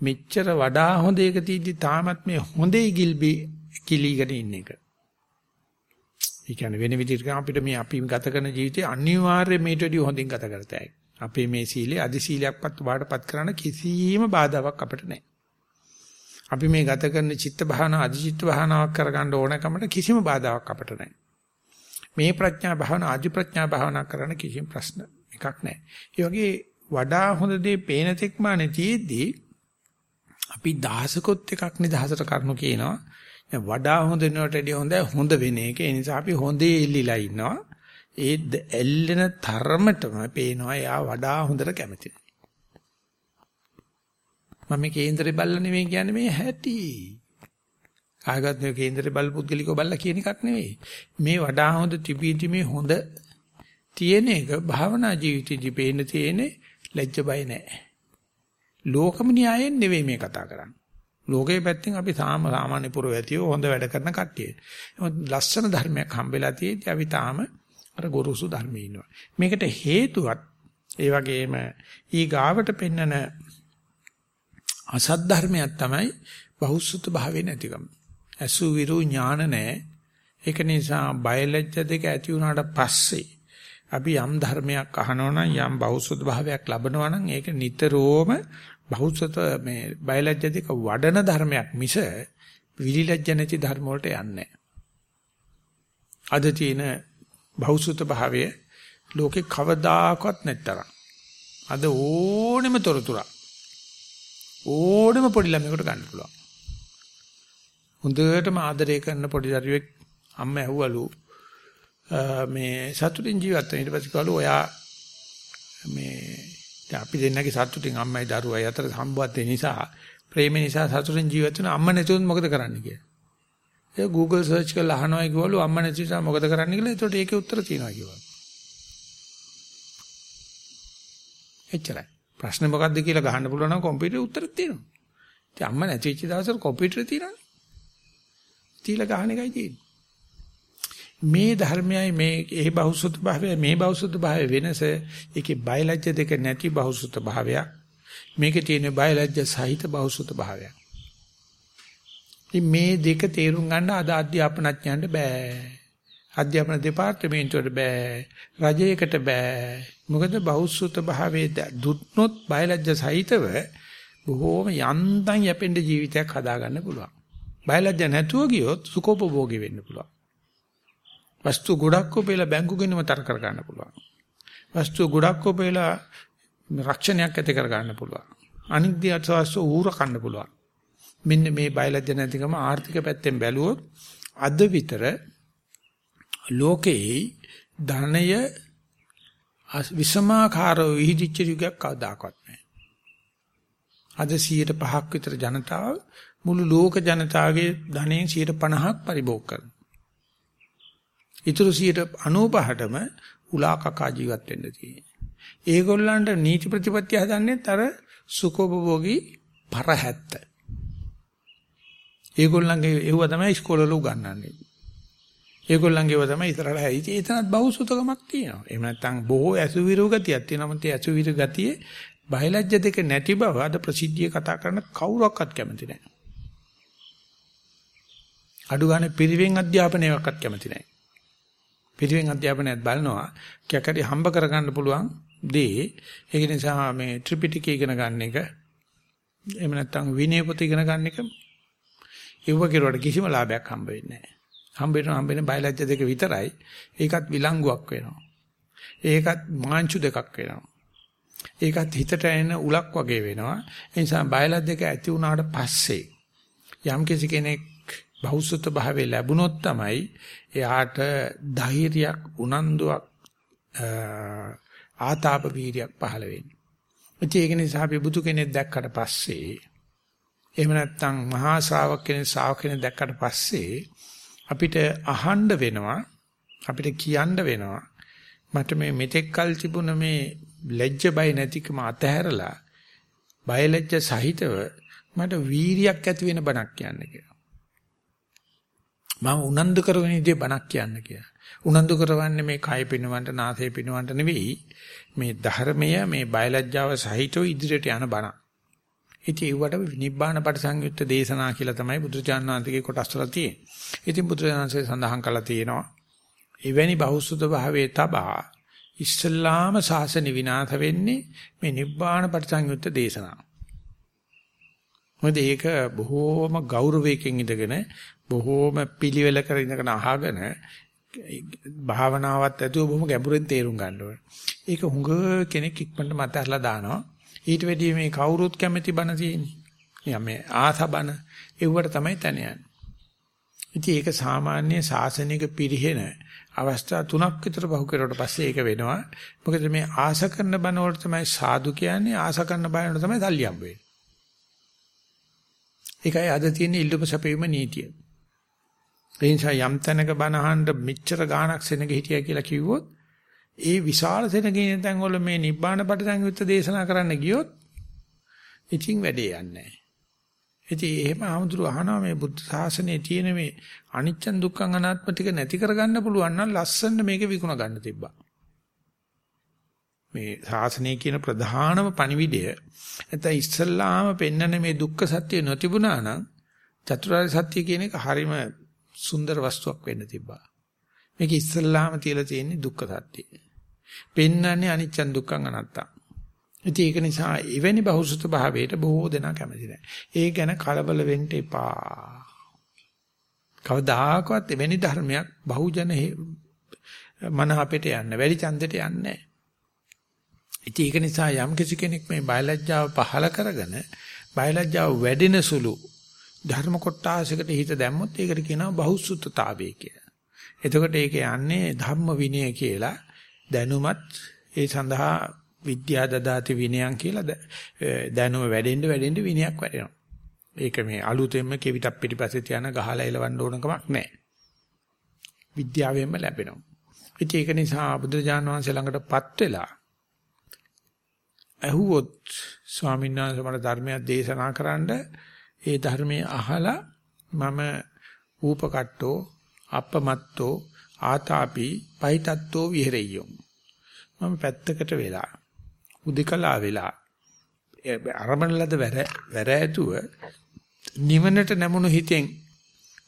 මෙච්චර වඩා හොඳ එක තීදි තාමත් මේ හොඳේ ගිල්බි කිලීගෙන ඉන්න එක. ඒ කියන්නේ වෙන විදිහට අපිට මේ අපි ගත කරන ජීවිතේ අනිවාර්යයෙන් මේට වඩා හොඳින් ගත කරතයි. අපේ මේ සීලේ අදි සීලයක්පත් වාටපත් කරන්න කිසිම බාධාවක් අපිට නැහැ. අපි මේ ගත කරන චිත්ත භාවනාව අදි චිත්ත භාවනාවක් කරගන්න ඕනකමට කිසිම බාධාවක් අපිට නැහැ. මේ ප්‍රඥා භාවනාව අදි ප්‍රඥා භාවනාවක් කරන්න කිසිම ප්‍රශ්න එකක් නැහැ. ඒ වගේ වඩා හොඳ දේ පේන තෙක්මානේ තියේදී අපි දහසකොත් එකක් නිදහසට කරනු කියනවා. වඩා හොඳ වෙනවට වඩා හොඳ හොඳ වෙන එක. ඒ නිසා අපි හොඳේ ඉල්ලීලා ඉන්නවා. ඒ ඇල්ලෙන තරමටම පේනවා එයා වඩා හොඳට කැමති. මම මේ කේන්දරේ බල්ල නෙමෙයි කියන්නේ මේ හැටි. ආගත් මේ කේන්දරේ බල් පුද්ගලිකව බල්ලා කියන එකක් නෙවෙයි. මේ වඩා හොඳ තිබීති මේ හොඳ තියෙන එක භාවනා ජීවිතේදී පේන්න තියෙන්නේ ලැජ්ජ බය නැහැ. ලෝකම න්‍යායෙන් නෙවෙයි මේ කතා කරන්නේ. ලෝකයේ පැත්තෙන් අපි සාම සාමාන්‍ය පුරවැතියෝ හොඳ වැඩ කරන කට්ටිය. ලස්සන ධර්මයක් හම්බෙලා තියෙද්දි අපි තාම අර ගොරුසු ධර්මයේ ඉන්නවා. මේකට හේතුවත් ඒ වගේම ඊ ගාවට පෙන්නන අසත් ධර්මයක් තමයි බහුසුත භාවේ නැතිකම. අසු විරු ඥාන නැහැ. ඒක නිසා බයලජ්‍ය දෙක ඇති වුණාට පස්සේ අපි යම් ධර්මයක් අහනවා නම් යම් බහුසුත භාවයක් ලබනවා නම් ඒක නිතරම බහුසුත මේ බයලජ්‍ය දෙක වඩන ධර්මයක් මිස විලිලජ්‍ය නැති ධර්ම වලට යන්නේ අද තියෙන බහුසුත භාවය ලෝකේ කවදාකවත් නැතරම් අද ඕනෙම තොරතුරක්. ඕනෙම පොඩි ළමයෙකුට ගන්න පුළුවන්. හොඳටම ආදරය කරන පොඩි දරුවෙක් අම්ම ඇහුවලු මේ සතුටින් ජීවත් වෙන ඊට පස්සේ කවලු ඔයා මේ අපි දෙන්නගේ සතුටින් අම්මයි දරුවයි අතර සම්බන්ධය නිසා ප්‍රේම නිසා සතුටින් ජීවත් වෙන අම්ම නැතුවොත් මොකද කරන්න? කියලා. ඒ Google search කරලා අහනවා කිව්වලු අම්ම නැති නිසා මොකද කරන්න කියලා. ඒකට ඒකේ උත්තර තියෙනවා කිව්වා. එච්චරයි. ප්‍රශ්නේ මොකද්ද කියලා ගහන්න පුළුවන් නම් කම්පියුටරේ උත්තර තියෙනවා. ඉතින් අම්ම නැති වෙච්ච දවසට කම්පියුටරේ තියෙනවනේ. තීලා ගහන එකයි තියෙන්නේ. මේ ධර්මයයි මේ ඒ බහුසුත භාවය මේ බහුසුත භාවය වෙනස ඒකේ බයලජ්‍ය දෙක නැති බහුසුත භාවයක් මේකේ තියෙන බයලජ්‍ය සහිත බහුසුත භාවයක් මේ දෙක තේරුම් ගන්න අද අධ්‍යාපනඥයන්ට බෑ අධ්‍යාපන දෙපාර්තමේන්තුවට බෑ. රජයකට බෑ. මොකද බෞද්ධ භාවයේ දුත්නොත් බයලජ්‍ය සහිතව බොහෝම යන්තම් යැපෙන්න ජීවිතයක් හදාගන්න පුළුවන්. බයලජ්‍ය නැතුව ගියොත් සුඛෝපභෝගී වෙන්න පුළුවන්. වස්තු ගොඩක් උපේලා බැංකු ගෙනම තර කර ගන්න පුළුවන්. වස්තු ගොඩක් උපේලා රක්ෂණයක් ඇති කර ගන්න පුළුවන්. අනිත් දියත්වස්තු ඌර කන්න පුළුවන්. මෙන්න මේ බයලජ්‍ය නැතිකම ආර්ථික පැත්තෙන් බැලුවොත් අද විතර ලෝකේ ධනය විසමාකාරව විහිදිච්ච යුගයක් කවදාකවත් නැහැ. අද 105ක් විතර ජනතාව මුළු ලෝක ජනතාවගේ ධනයෙන් 150ක් පරිභෝග කරනවා. ඊටු 95%ටම උලා කකා ජීවත් වෙන්න තියෙනවා. ඒගොල්ලන්ට නීති ප්‍රතිපත්ති හදන්නෙත් අර සුඛෝපභෝගී පරහැත්ත. ඒගොල්ලන්ගේ ඒව තමයි ඉස්කෝලවල උගන්වන්නේ. ඒගොල්ලන්ගේව තමයි ඉතරට හැදි. එතනත් බහුසුතකමක් තියෙනවා. එහෙම නැත්නම් බොහෝ ඇසුවිරු ගතියක් තියෙනවා. මත ඇසුවිරු ගතියේ බයලජ්‍ය දෙක නැති බව අද ප්‍රසිද්ධිය කතා කරන කවුරක්වත් කැමති නැහැ. අඩු ගන්න පිරිවෙන් අධ්‍යාපනයක්වත් කැමති නැහැ. පිරිවෙන් අධ්‍යාපනයත් බලනවා කැකරි හම්බ කරගන්න පුළුවන් දේ. ඒක නිසා මේ ත්‍රිපිටකය ඉගෙන ගන්න එක එහෙම නැත්නම් විනය පොත ඉගෙන ගන්න එක ඉව කෙරුවට කිසිම ලාභයක් හම්බ වෙන්නේ නැහැ. හම්බ වෙන හම්බ වෙන බයලජ්‍ය දෙක විතරයි. ඒකත් විලංගුවක් වෙනවා. ඒකත් මාංචු දෙකක් වෙනවා. ඒකත් හිතට එන උලක් වගේ වෙනවා. ඒ නිසා බයලජ්‍ය දෙක ඇති වුණාට පස්සේ යම් කෙනෙක් බහුසුත භාවයේ ලැබුණොත් තමයි එයාට ධෛර්යයක් උනන්දුවක් ආතාප වීර්යයක් පහළ වෙන්නේ. ඒක නිසා අපි බුදු කෙනෙක් දැක්කට පස්සේ එහෙම නැත්නම් මහා ශ්‍රාවක කෙනෙක් ශ්‍රාවක කෙනෙක් දැක්කට පස්සේ අපිට අහන්න වෙනවා අපිට කියන්න වෙනවා මට මේ මෙතෙක් කල් තිබුණ මේ ලැජ්ජ බය නැතිකම අතහැරලා බය ලැජ්ජ සහිතව මට වීරියක් ඇති වෙන බණක් කියන්න කියලා. මම උනන්දු කරගෙන ඉදී බණක් කියන්න කියලා. උනන්දු කරවන්නේ මේ කය පිනවන්ට නාසය පිනවන්ට නෙවෙයි මේ ධර්මය මේ බයලජ්ජාව සහිතව ඉදිරියට යන බණක්. ඉතින් ඒවට නිබ්බාන පරිසංයුක්ත දේශනා කියලා තමයි බුදුචාන් වහන්සේගේ කොටස් වල තියෙන්නේ. ඉතින් බුදුරජාණන්සේ සඳහන් කළා තියෙනවා එවැනි බහුසුත භාවයේ තබා ඉස්ලාම ශාසන විනාශ වෙන්නේ මේ නිබ්බාන පරිසංයුක්ත දේශනා. මොකද ඒක බොහෝම ගෞරවයෙන් ඉඳගෙන බොහෝම පිළිවෙල කර ඉඳගෙන අහගෙන භාවනාවත් ඇතුව බොහොම ගැඹුරින් තේරුම් ගන්න ඕනේ. ඒක හුඟ කෙනෙක් ඉක්මනට මතහැරලා දානවා. ඊට වැඩිය මේ කවුරුත් කැමති බණ තියෙන්නේ. නිකන් මේ ආසබන ඒවට තමයි තන යන්නේ. ඉතින් ඒක සාමාන්‍ය සාසනික පිරිහෙන අවස්ථා තුනක් විතර පහු කරුවට පස්සේ ඒක වෙනවා. මොකද මේ ආස කරන බණ වල තමයි සාදු කියන්නේ ආස කරන බණ වල තමයි සල්ලි හම්බ වෙන්නේ. ඒකයි අද තියෙන ඉල්ලුම සැපීම නීතිය. ඒ නිසා යම් තැනක බණ අහන්න මෙච්චර ගාණක් සෙනග හිටියා කියලා කිව්වොත් ඒ විශාල සෙනගේ තැන් වල මේ නිබ්බාන පටිසංයුත්ත දේශනා කරන්න ගියොත් ඉතින් වැඩේ යන්නේ නැහැ. ඉතින් එහෙම ආමුදුරු අහනවා මේ බුද්ධ ශාසනයේ තියෙන මේ අනිච්ච දුක්ඛ අනාත්ම ටික නැති කරගන්න පුළුවන් නම් ලස්සන මේක විකුණ ගන්න තිබ්බා. මේ ශාසනය කියන ප්‍රධානම පණිවිඩය නැත්නම් ඉස්සල්ලාම පෙන්වන මේ දුක්ඛ සත්‍ය නොතිබුණා නම් චතුරාර්ය සත්‍ය කියන එක හරිම සුන්දර වස්තුවක් වෙන්න තිබ්බා. මේක ඉස්සල්ලාම තියලා තියෙන්නේ දුක්ඛ සත්‍යය. පෙන්වන්නේ අනිච්ච දුක්ඛං අනත්තං. ඉතින් ඒක නිසා එවැනි බහුසුත භාවයට බොහෝ දෙනා කැමති නැහැ. ඒ ගැන කලබල වෙන්න එපා. කවදාකවත් එවැනි ධර්මයක් බහුජන මන අපිට යන්න වැඩි ඡන්දෙට යන්නේ නැහැ. ඉතින් ඒක නිසා යම් කිසි කෙනෙක් මේ බයලජ්ජාව පහල කරගෙන බයලජ්ජාව වැඩෙන සුළු ධර්ම කොටාසයකට හිත දැම්මොත් ඒකට කියනවා බහුසුතතාවය කියලා. එතකොට ඒක යන්නේ ධම්ම විනය කියලා දැනුමත් ඒ සඳහා විද්‍යා දදාති විනයන් කියලා දැනුම වැඩෙන්න වැඩෙන්න විනයක් වැඩෙනවා. ඒක මේ අලුතෙන්ම කෙවිතක් පිටිපස්සේ තියන ගහලා එලවන්න ඕන කමක් නැහැ. විද්‍යාවෙන්ම ලැබෙනවා. ඉතින් ඒක නිසා බුදුරජාණන් වහන්සේ ළඟටපත් වෙලා ඇහුවොත් ස්වාමීන් වහන්සේ මට ධර්මයක් දේශනා කරන්න ඒ ධර්මයේ අහලා මම ූපකට්ටෝ අපමත්තෝ ආතාපි පහිතත්තෝ විහෙරෙය්‍යොම් මම පැත්තකට වෙලා උදිකලා වෙලා අරමණ ලද වැර වැර ඇතුව නිවනට නැමුණු හිතෙන්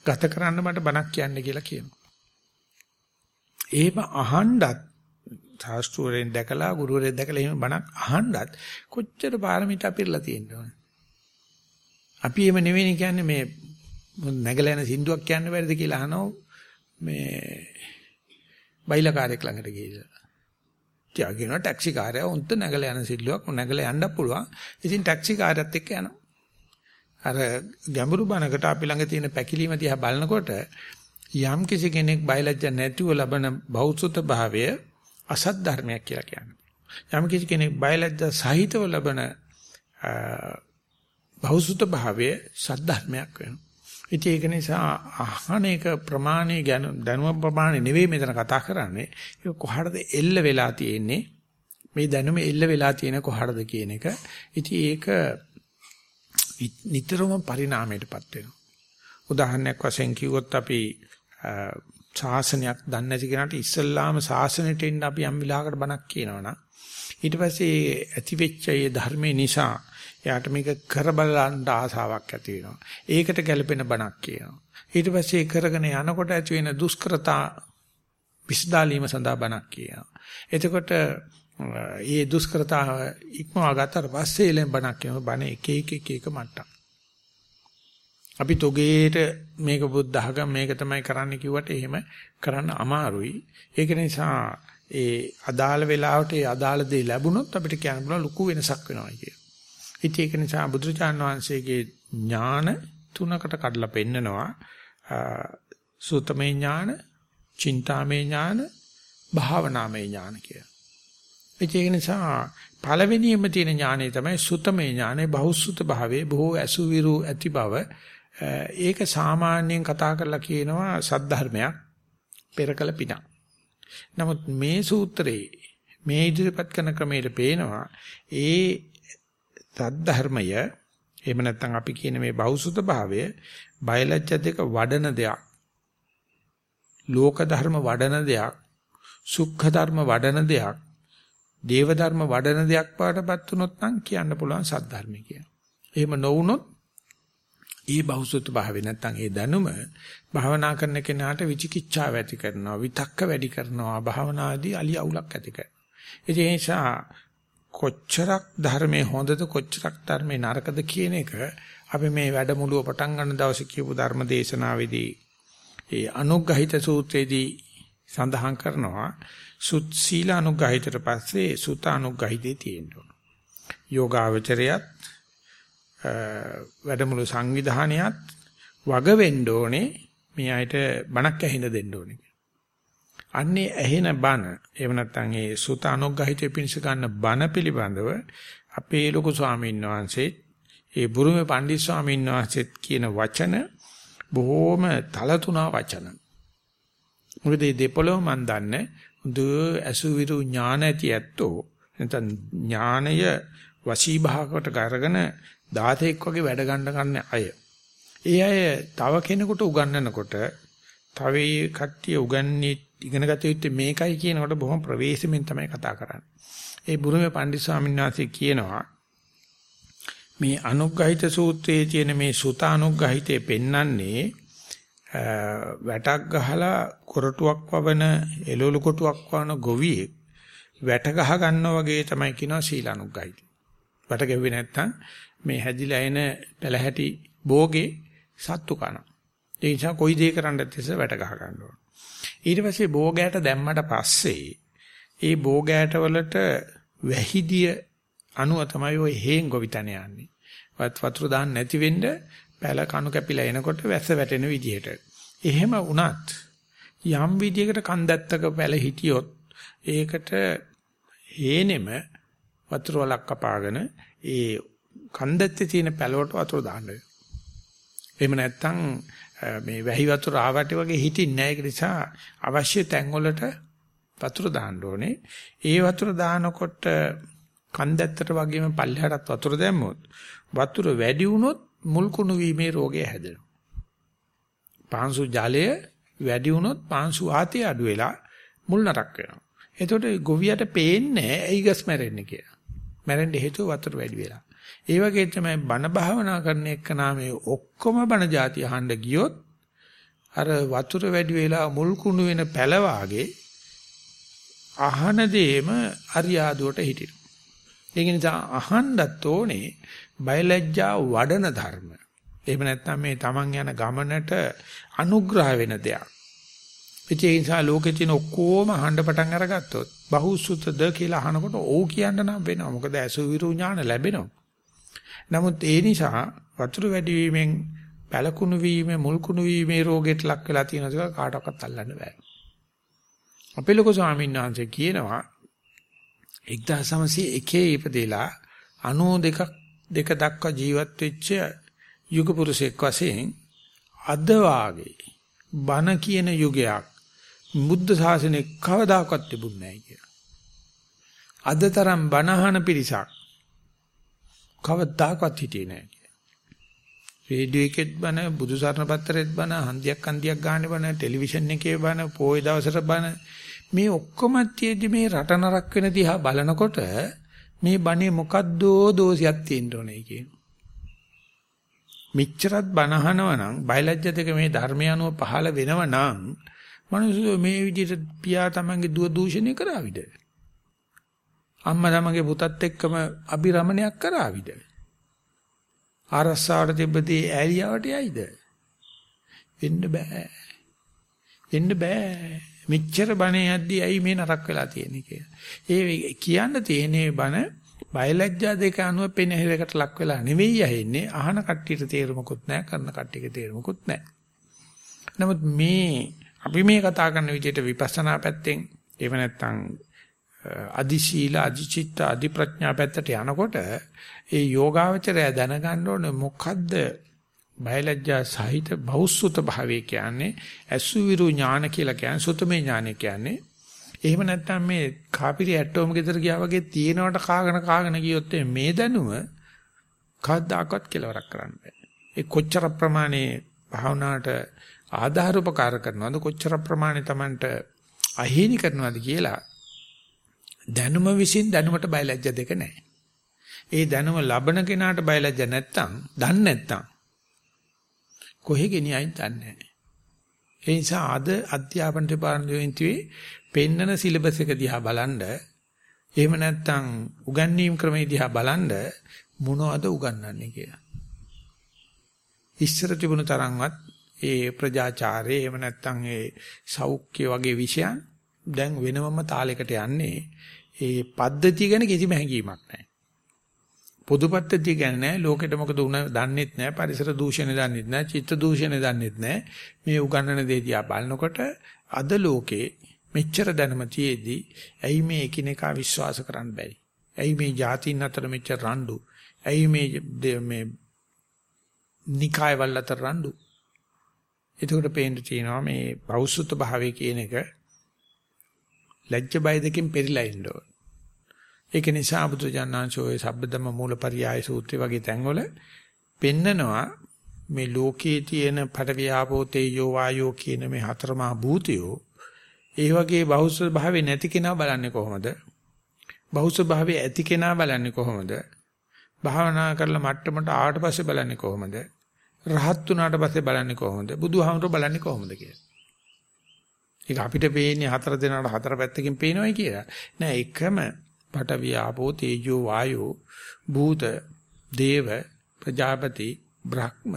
ගත කරන්න මට බණක් කියන්න කියලා කියනවා. එහෙම අහන්නත් සාස්ත්‍රයෙන් දැකලා ගුරුවරයෙක් දැකලා එහෙම බණක් අහන්නත් කොච්චර පාරමිතා පිරලා තියෙනවද? අපි එහෙම නෙවෙයි කියන්නේ මේ නැගලා යන සින්දුවක් කියන්න බැරිද කියලා අහනවා මේ බයිලකාරයෙක් ළඟට ගිහිල්ලා. තියාගෙන ටැක්සි කාර්යය උන්ට නැගලා යන සිල්ලුවක් නැගලා යන්න පුළුවන්. ඉතින් ටැක්සි කාර්යයත් එක්ක යනවා. අර ගැඹුරු බණකට අපි ළඟ තියෙන පැකිලීම දිහා බලනකොට යම් කිසි කෙනෙක් බයලජ්ජ නැතුව ලබන බෞද්ධ භාවය අසත් ධර්මයක් කියලා කියනවා. යම් කිසි කෙනෙක් බයලජ්ජ සහිතව ලබන බෞද්ධ භාවය සත් ධර්මයක් වෙනවා. ඉතින් ඒක නිසා අහන එක ප්‍රමාණය ගැන දැනුම ප්‍රමාණය නෙවෙයි මෙතන කතා කරන්නේ. ඒක කොහටද එල්ල වෙලා තියෙන්නේ? මේ දැනුම එල්ල වෙලා තියෙන කොහටද කියන එක. ඉතින් ඒක නිතරම පරිණාමයටපත් වෙනවා. උදාහරණයක් වශයෙන් කිව්වොත් අපි ශාසනයක් දන්නේ නැති කෙනාට ඉස්සල්ලාම ශාසනයට එන්න අපි යම් විලාකට බණක් කියනවනම් ඊට පස්සේ ඇති වෙච්ච ඒ ධර්මේ නිසා එයාට මේක කර බලන්න ආසාවක් ඇති වෙනවා. ඒකට ගැළපෙන බණක් කියනවා. ඊට පස්සේ කරගෙන යනකොට ඇති වෙන දුෂ්කරතා විසදාලීම සඳහා බණක් කියනවා. එතකොට ඒ දුෂ්කරතාව ඉක්මවා ගත්තට පස්සේ එලෙන් බණක් කියනවා. බණ එක එක එක එක මට්ටම්. අපි තොගේට මේක බුද්ධඝම මේක තමයි කරන්න කිව්වට එහෙම කරන්න අමාරුයි. ඒක නිසා ඒ අදාළ වෙලාවට ඒ අදාළ දේ ලැබුණොත් අපිට කියන්න පුළුවන් ලොකු වෙනසක් වෙනවා කියලා. ඉතින් ඒක නිසා බුදුරජාණන් වහන්සේගේ ඥාන තුනකට කඩලා පෙන්නනවා. සූතමේ ඥාන, චින්තාමේ ඥාන, භාවනාමේ ඥාන කියලා. ඒක නිසා පළවෙනියෙන්ම තියෙන ඥානය තමයි සුතමේ ඥානය, බහුසුත භාවයේ බොහෝ ඇසුවිරු ඇති බව ඒක සාමාන්‍යයෙන් කතා කරලා කියනවා සද්ධර්මයක් පෙරකල පිටක්. නමුත් මේ සූත්‍රයේ මේ ඉදිරිපත් කරන ක්‍රමයට පේනවා ඒ සද්ධර්මය එහෙම නැත්නම් අපි කියන මේ බෞසුත භාවය බයලජ්‍ය දෙක වඩන දෙයක්. ලෝක ධර්ම වඩන දෙයක්. සුඛ ධර්ම වඩන දෙයක්. දේව ධර්ම වඩන දෙයක් පාටපත් වුනොත් නම් කියන්න පුළුවන් සද්ධර්මය කියලා. එහෙම නොවුනොත් ඒ බහුසුත භාවය නැත්තම් ඒ දැනුම භාවනා කරන කෙනාට විචිකිච්ඡාව ඇති කරනවා විතක්ක වැඩි කරනවා භාවනාදී අලි අවුලක් ඇති කරනවා ඒ නිසා කොච්චරක් ධර්මයේ හොඳද කොච්චරක් ධර්මයේ නරකද කියන එක අපි මේ වැඩමුළුව පටන් ගන්න දවසේ කියපු ධර්ම දේශනාවේදී ඒ අනුග්‍රහිත සූත්‍රයේදී සඳහන් කරනවා සුත් සීල අනුග්‍රහිතට පස්සේ සුත අනුග්‍රහිතේ තියෙනවා යෝගාවචරයත් වැඩමුළු සංවිධානයත් වග වෙන්න ඕනේ මේ අයට බණක් ඇහෙන්න දෙන්න ඕනේ. අන්නේ ඇහෙන බණ එහෙම නැත්නම් ඒ සුත අනුග්‍රහිතේ පිණිස ගන්න බණ පිළිබඳව අපේ ලොකු ස්වාමීන් වහන්සේ ඒ බුරුමේ පණ්ඩිත ස්වාමීන් වහන්සේත් කියන වචන බොහොම තලතුණා වචන. මොකද මේ දෙපොළොව මන් දන්නේ හොඳ අසුවිරු ඥාන ඇති ඇත්තෝ නැත්නම් ඥානය වශීභාගකට කරගෙන 16ක් වගේ වැඩ ගන්න ගන්න අය. ඒ අය තව කෙනෙකුට උගන්වනකොට තව ඒ කට්ටිය උගන්වන්නේ ඉගෙන ගත යුත්තේ මේකයි කියනකොට බොහොම ප්‍රවේශමෙන් තමයි කතා කරන්නේ. ඒ බුරුමේ පණ්ඩිත ස්වාමීන් වහන්සේ කියනවා මේ අනුග්‍රහිත සූත්‍රයේ තියෙන මේ සුත අනුග්‍රහිතේ පෙන්වන්නේ වැටක් ගහලා කොරටුවක් වවන එළවලු කොටුවක් වවන ගොවියෙක් වැට ගහ ගන්නවා වගේ තමයි කියනවා සීලානුග්‍රහිත. වැට ගැව්වේ නැත්තම් මේ හැදිලා එන පළහැටි භෝගේ සත්තු කන. ඒ නිසා කොයි දේ කරන්නද ඉස්ස වැට ගහ ගන්න ඕන. ඊට පස්සේ භෝගයට දැම්මට පස්සේ ඒ භෝගයට වලට වැහිදිය අණුව තමයි ওই හේන් ගොවිතැන යන්නේ. වත් වතුර දාන්න නැති වෙන්න පැල කණු කැපිලා එනකොට වැස්ස වැටෙන විදිහට. එහෙම වුණත් යම් විදිහකට කන්දැත්තක පැල හිටියොත් ඒකට හේනෙම වතුර වලක් කපාගෙන ඒ කන්දැත්තේ තියෙන පැලවට වතුර දාන්න වෙනවා. එහෙම නැත්නම් මේ වැහි වතුර ආවට වගේ හිටින්නේ නැහැ. ඒක නිසා අවශ්‍ය තැන් වලට වතුර දාන්න ඕනේ. ඒ වතුර දානකොට කන්දැත්තට වගේම පල්ලෙහාටත් වතුර දැම්මොත් වතුර වැඩි වුණොත් මුල් කුණු වීමේ රෝගය හැදෙනවා. පාංශු ජලය වැඩි වුණොත් පාංශු ආතය අඩු වෙලා මුල් නරක් වෙනවා. එතකොට ගොවියට පේන්නේ ඇයි ගස් මැරෙන්නේ කියලා. මැරෙන්න හේතුව වතුර වැඩි වෙලා. ඒ වගේ තමයි බණ භාවනා කරන එක නාමේ ඔක්කොම බණ જાති අහන්න ගියොත් අර වතුර වැඩි වෙලා මුල් කුණු වෙන පැල වාගේ අහන දෙයම අරියාදුවට හිටිනවා. ඒක නිසා අහන්නත් ඕනේ බයලජ්ජා වඩන ධර්ම. එහෙම නැත්නම් මේ Taman යන ගමනට අනුග්‍රහ වෙන දෙයක්. ඒ නිසා ලෝකේ තියෙන ඔක්කොම අහන්න පටන් අරගත්තොත් බහුසුතද කියලා අහනකොට ඔව් කියන්න නම් වෙනවා. මොකද අසුවිරු ඥාන ලැබෙනවා. නමුත් ඒ නිසා වතුර වැඩි වීමෙන් පැලකුණු වීමේ මුල්කුණු වීමේ රෝගයට ලක් වෙලා තියෙන එක කාටවත් අල්ලන්න බෑ. අපේ ලොකු ස්වාමීන් වහන්සේ කියනවා 1901 ඉපදෙලා 92ක් දෙක දක්වා ජීවත් වෙච්ච යුග පුරුෂෙක් වශයෙන් අද වාගේ බණ කියන යුගයක් බුද්ධ ශාසනය කවදාකවත් තිබුණේ නැහැ කියලා. අද තරම් බණහන පිරිසක් කවදාකවත් හිටියේ නැහැ කියලා. රේඩියෝ එකෙත් බණ, බුදු සරණ පත්‍රෙත් බණ, හන්දියක් හන්දියක් ගන්න බණ, ටෙලිවිෂන් එකේ බණ, පොයේ දවසට බණ මේ ඔක්කොම තියේදී මේ රට නරක වෙන දිහා බලනකොට මේ බණේ මොකද්දෝ දෝෂයක් තියෙන්න ඕනේ කියන. මෙච්චරත් බනහනවා නම් බයලජ්‍ය දෙක මේ ධර්මය අනුව පහළ වෙනව නම් මිනිස්සු මේ විදිහට පියා තමන්ගේ දුව දූෂණය කරාවිද? අම්මා තමන්ගේ පුතත් එක්කම අබිරමණයක් කරාවිද? ආරස්සාවට තිබ්බදී ඈලියාවට යයිද? එන්න බෑ. එන්න බෑ. මෙච්චර බණ යද්දි ඇයි මේ නරක වෙලා තියෙන්නේ කියලා. ඒ කියන්න තියෙනේ බණ බයලජ්ජා දෙක අනුව පෙනහෙලකට ලක් වෙලා නෙවෙයි ඇහෙන්නේ අහන කට්ටියට තේරුමකුත් නැහැ කරන කට්ටියක තේරුමකුත් නැහැ. නමුත් මේ අපි මේ කතා කරන විදිහට විපස්සනා පැත්තෙන් එහෙම නැත්නම් අදි ශීල අදි චිත්ත අදි ප්‍රඥා පැත්තට යනකොට ඒ යෝගාවචරය දැනගන්න ඕනේ මොකද්ද බයලජ්ජා සහිත බෞසුත භාවය කියන්නේ අසුවිරු ඥාන කියලා කියන්නේ සුතමේ ඥානය කියන්නේ එහෙම නැත්නම් මේ කාපිරි ඇටෝම ගෙදර ගියා වගේ තියෙනවට කාගෙන කාගෙන ගියොත් මේ දැනුම කවදාකවත් කෙලවරක් කරන්න බෑ. ඒ කොච්චර ප්‍රමාණයේ භාවනාවට ආධාර උපකාර කරනවද කොච්චර ප්‍රමාණය Tamanට අහේනි කරනවද කියලා දැනුම විසින් දැනුමට බයලජ්‍ය දෙක නැහැ. ඒ දැනුම ලබන කෙනාට බයලජ්‍ය නැත්තම් දන්නේ නැත්තම් කොහෙ ගෙනියයින් දන්නේ නැහැ. ඒ නිසා අද අධ්‍යාපන දෙපාර්තමේන්තුවේ පෙන්නන සිලබස් එක දිහා බලනද එහෙම නැත්නම් උගන්වීම් ක්‍රමය දිහා බලනද මොනවද උගන්වන්නේ කියලා. ඉස්සර තිබුණු තරම්වත් ඒ ප්‍රජාචාරයේ එහෙම නැත්නම් ඒ සෞඛ්‍ය වගේ විෂයන් දැන් වෙනමම තාලයකට යන්නේ ඒ පද්ධතිය ගැන කිසිම හැඟීමක් නැහැ. පොදු පද්ධතිය ගැන නැහැ ලෝකෙට මොකද උන දන්නෙත් නැහැ පරිසර දූෂණය දන්නෙත් නැහැ චිත්ත දූෂණය දන්නෙත් නැහැ මේ උගන්වන දේ දිහා බලනකොට අද ලෝකේ මෙච්චර දැනුම තියේදී ඇයි මේ එකිනෙකා විශ්වාස කරන්න බැරි? ඇයි මේ જાතින් අතර මෙච්චර රණ්ඩු? ඇයි මේ මේ නිකාය වල අතර රණ්ඩු? එතකොට පේන්න තියෙනවා මේ බෞසුත භාවය කියන එක ලැජ්ජ බය දෙකෙන් පෙරිලා ඉන්න ඕන. ඒක නිසා බුදුජානනාංශෝයේ සබ්බදම මූලපරියාය සූත්‍රය වගේ තැන්වල පෙන්නනවා මේ ලෝකයේ තියෙන පටවියාපෝ තේජෝ වායෝ කියන මේ හතරමහා භූතයෝ ඒ වගේ බහුසුර භාවයේ නැති කෙනා බලන්නේ කොහොමද? බහුසුර භාවයේ ඇති කෙනා බලන්නේ කොහොමද? භාවනා කරලා මට්ටමට ආවට පස්සේ බලන්නේ කොහොමද? රහත් වුණාට පස්සේ බලන්නේ කොහොමද? බුදුහාමුදුරුවෝ බලන්නේ කොහොමද කියලා. ඒක අපිට පේන්නේ හතර දෙනාට හතර පැත්තකින් පේනවයි කියලා. නෑ එකම පඨවි ආපෝ තේජෝ වායෝ භූත දේව ප්‍රජාපති බ්‍රහ්ම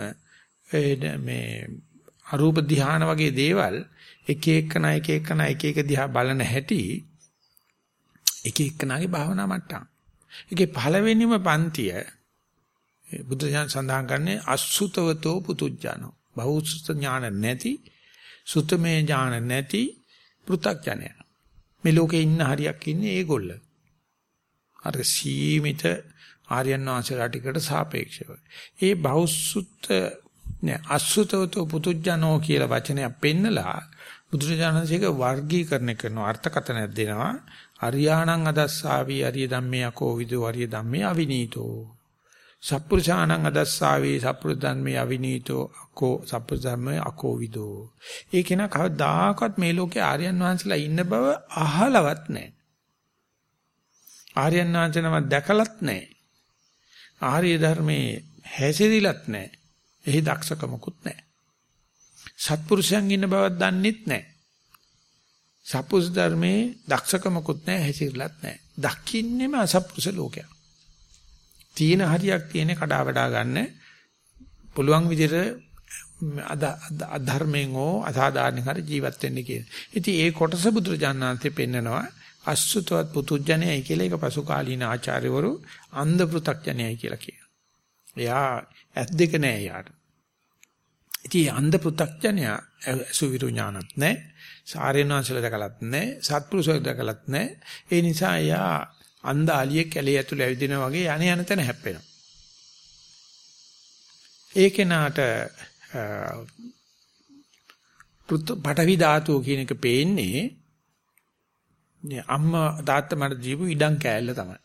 මේ අරූප ධාන වගේ දේවල් එක එකන එක එකන එක එක දිහා බලන හැටි එක එකනාගේ භාවනා මට්ටම්. ඒකේ පළවෙනිම පන්තිය බුද්ධ ඥාන සඳහන් කරන්නේ අසුතවතෝ පුතුජානෝ. බහුසුත ඥාන නැති සුතමේ ඥාන නැති පෘ탁ජනය. මේ ලෝකේ ඉන්න හරියක් ඉන්නේ ඒගොල්ල. අර සීමිත ආර්යයන් වහන්සේලා ටිකට සාපේක්ෂව. ඒ බහුසුත නෑ අසුතවතෝ පුතුජානෝ කියලා වචනයක් පෙන්නලා බුදුරජාණන්සේක වර්ගීකරණය කරන අර්ථකථනයක් දෙනවා අරියාණං අදස්සාවි අරිය ධම්මේ අකෝ විදෝ අරිය ධම්මේ අවිනීතෝ සප්පුරුෂාණං අදස්සාවි සප්පුරුෂ ධම්මේ අවිනීතෝ අකෝ සප්පුරුෂ ධම්මේ අකෝ විදෝ ඒ කෙනා කවදාකවත් මේ ලෝකේ ආර්යයන් වහන්සේලා ඉන්න බව අහලවත් නැහැ ආර්යයන් වහන්සේනම දැකලත් නැහැ ආර්ය ධර්මයේ හැසිරීලත් නැහැ එහි දක්ෂකමකුත් නැහැ සත්පුරුෂයන් ඉන්න බවක් දන්නෙත් නැහැ. සත්පුරුෂ ධර්මයේ දක්ෂකමකුත් නැහැ හැසිරලත් නැහැ. දකින්නෙම අසත්පුරුෂ ලෝකයක්. තීන හරියක් තියෙන කඩා වඩා ගන්න පුළුවන් විදිහට අධර්මයෙන් හෝ අසාධාරණ කර ජීවත් වෙන්න කියන. ඉතින් ඒ කොටස බුදුරජාණන්සේ පෙන්නනවා අසුතවත් පුතුජණයයි කියලා ඒක පසු කාලීන ආචාර්යවරු අන්ධ පෘ탁ජණයයි කියලා කියනවා. එයා ඇස් දෙක නෑ යාට. ඉතින් අන්ධ පෘ탁ජණයා සුවිරු ඥානත් නෑ. සාරේනාංශල දැකලත් නෑ. සත්පුරුෂය දැකලත් නෑ. ඒ නිසා එයා අන්ධ අලියෙක් කැලේ ඇතුළේ ඇවිදිනා වගේ යණ යන තැන හැප්පෙනවා. ඒ කෙනාට පඨවි ධාතුව කියන එක පේන්නේ අම්මා තාත්තා මට දීපු ඉඩම් කෑල්ල තමයි.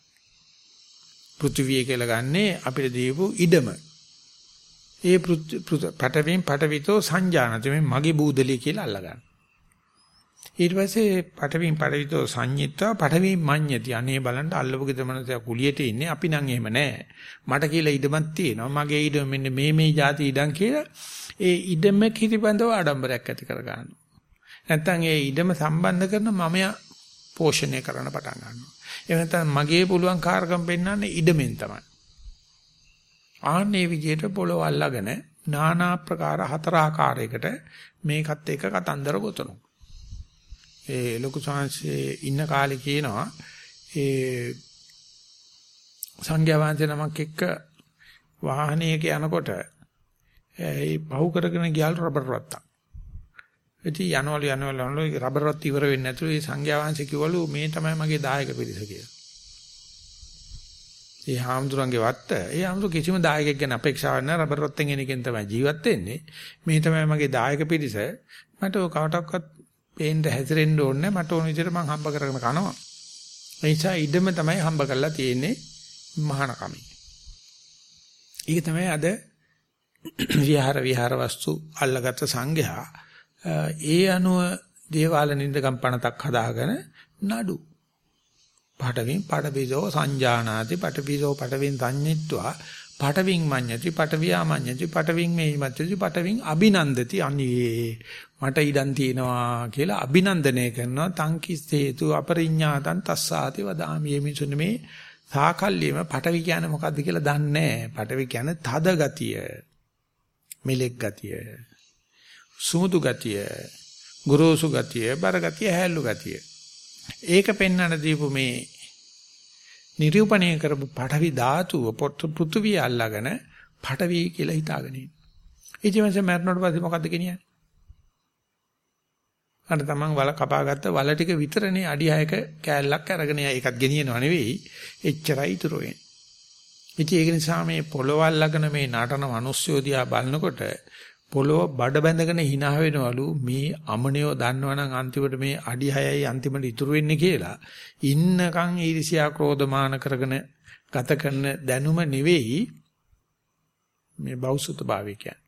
පෘථිවිය කියලා ගන්නේ අපිට දීපු ඉඩම. ඒ පඨවෙන් පඨවිතෝ සංජානත මේ මගේ බූදලිය කියලා අල්ලගන්න. ඊට පස්සේ පටවින් පටවිතෝ සංඤිත්තා පටවින් මඤ්ඤති. අනේ බලන්න අල්ලපු ගෙදමනසයා කුලියට ඉන්නේ. අපි නම් එහෙම නැහැ. මට කියලා ඉඩමක් තියෙනවා. මගේ ඉඩම මෙන්න මේ මේ જાති ඉඩම් කියලා ඒ ඉඩම කිරිබඳව ආඩම්බරයක් ඇති කර ගන්නවා. නැත්තම් ඒ ඉඩම සම්බන්ධ කරන මමයා පෝෂණය කරන්න පටන් ගන්නවා. එහෙම නැත්නම් මගේ පුළුවන් කාර්කම් පෙන්වන්නේ ඉඩමෙන් තමයි. ආන්නේ විදිහට පොළොව අල්ලගෙන নানা ආකාර හතර ආකාරයකට මේකත් එක කතන්දර ගොතනවා. ඒ ලොකු සංහසේ ඉන්න කාලේ කියනවා ඒ සංඝයා වහන්සේ නමක් එක්ක වාහනයක යනකොට ඒ පහු කරගෙන ගියාලු රබර් රත්තක්. ඉතින් යනවලු යනවලු යනවලු රබර් රත් ඉවර වෙන්නේ නැතුව ඒ සංඝයා වහන්සේ කිව්වලු මේ තමයි මගේ දායක පිරිස කියලා. ඒ හාමුදුරන්ගේ වත්ත ඒ හාමුදුර කිසිම දායකයෙක් ගැන අපේක්ෂාවක් නැහැ රබර් රත්තෙන් එන එකෙන් තමයි ජීවත් වෙන්නේ. මේ තමයි මගේ දායක පිරිස. මට ඔය කවටක්වත් පේන්න හැසිරෙන්න ඕනේ මට ඕන විදිහට මං හම්බ කරගෙන කනවා. ඒ නිසා ඉඩම තමයි හම්බ කරලා තියෙන්නේ මහානකමයි. ඒක තමයි අද විහාර විහාර වස්තු අල්ලගත්ත සංඝයා ඒ අනුව දේවාල නින්දකම් පණතක් හදාගෙන නඩු. පඩවින් පඩබිසෝ සංජානාති පඩබිසෝ පඩවින් සංඤිත්වා පඩවින් මඤ්ඤති පඩවියා මඤ්ඤති පඩවින් මේමත්‍ති පඩවින් අභිනන්දති අනියේ මට ඉඩම් තියෙනවා කියලා අභිනන්දනය කරනවා තංකිස් හේතු අපරිඥාතං තස්සාති වදාමි මිසුනේ මේ සාකල්යෙම පටවි කියන්නේ මොකද්ද කියලා දන්නේ නැහැ. පටවි කියන්නේ තද ගතිය. මෙලෙක් ගතිය. සුමුදු ගතිය, ගුරුසු ගතිය, බර ගතිය, හැල්ලු ගතිය. ඒක පෙන්වන්න දීපු මේ නිරූපණය කරපු පඨවි ධාතුව පෘථුවිය අල්ලාගෙන පඨවි කියලා හිතාගෙන ඉන්න. ඊටමස මරණයට පස්සේ මොකද්ද කියන්නේ? අර තමන් වල කපාගත්ත වල ටික විතරනේ අඩි 6ක කෑල්ලක් අරගෙන ඒකත් ගෙනියනව නෙවෙයි. එච්චරයි ඉතුරු වෙන්නේ. ඉතින් ඒක නිසා මේ පොළවල් ළඟන මේ නටන මිනිස්සු දිහා බලනකොට පොළොව බඩ බැඳගෙන hina වෙනවලු මේ අමනියෝ දන්නවනම් අන්තිමට මේ අඩි 6යි අන්තිමට ඉතුරු වෙන්නේ කියලා ඉන්නකන් ඊර්ෂ්‍යා ක්‍රෝධමාන කරගෙන ගත කරන දැනුම නෙවෙයි මේ බෞසුත භාවය කියන්නේ.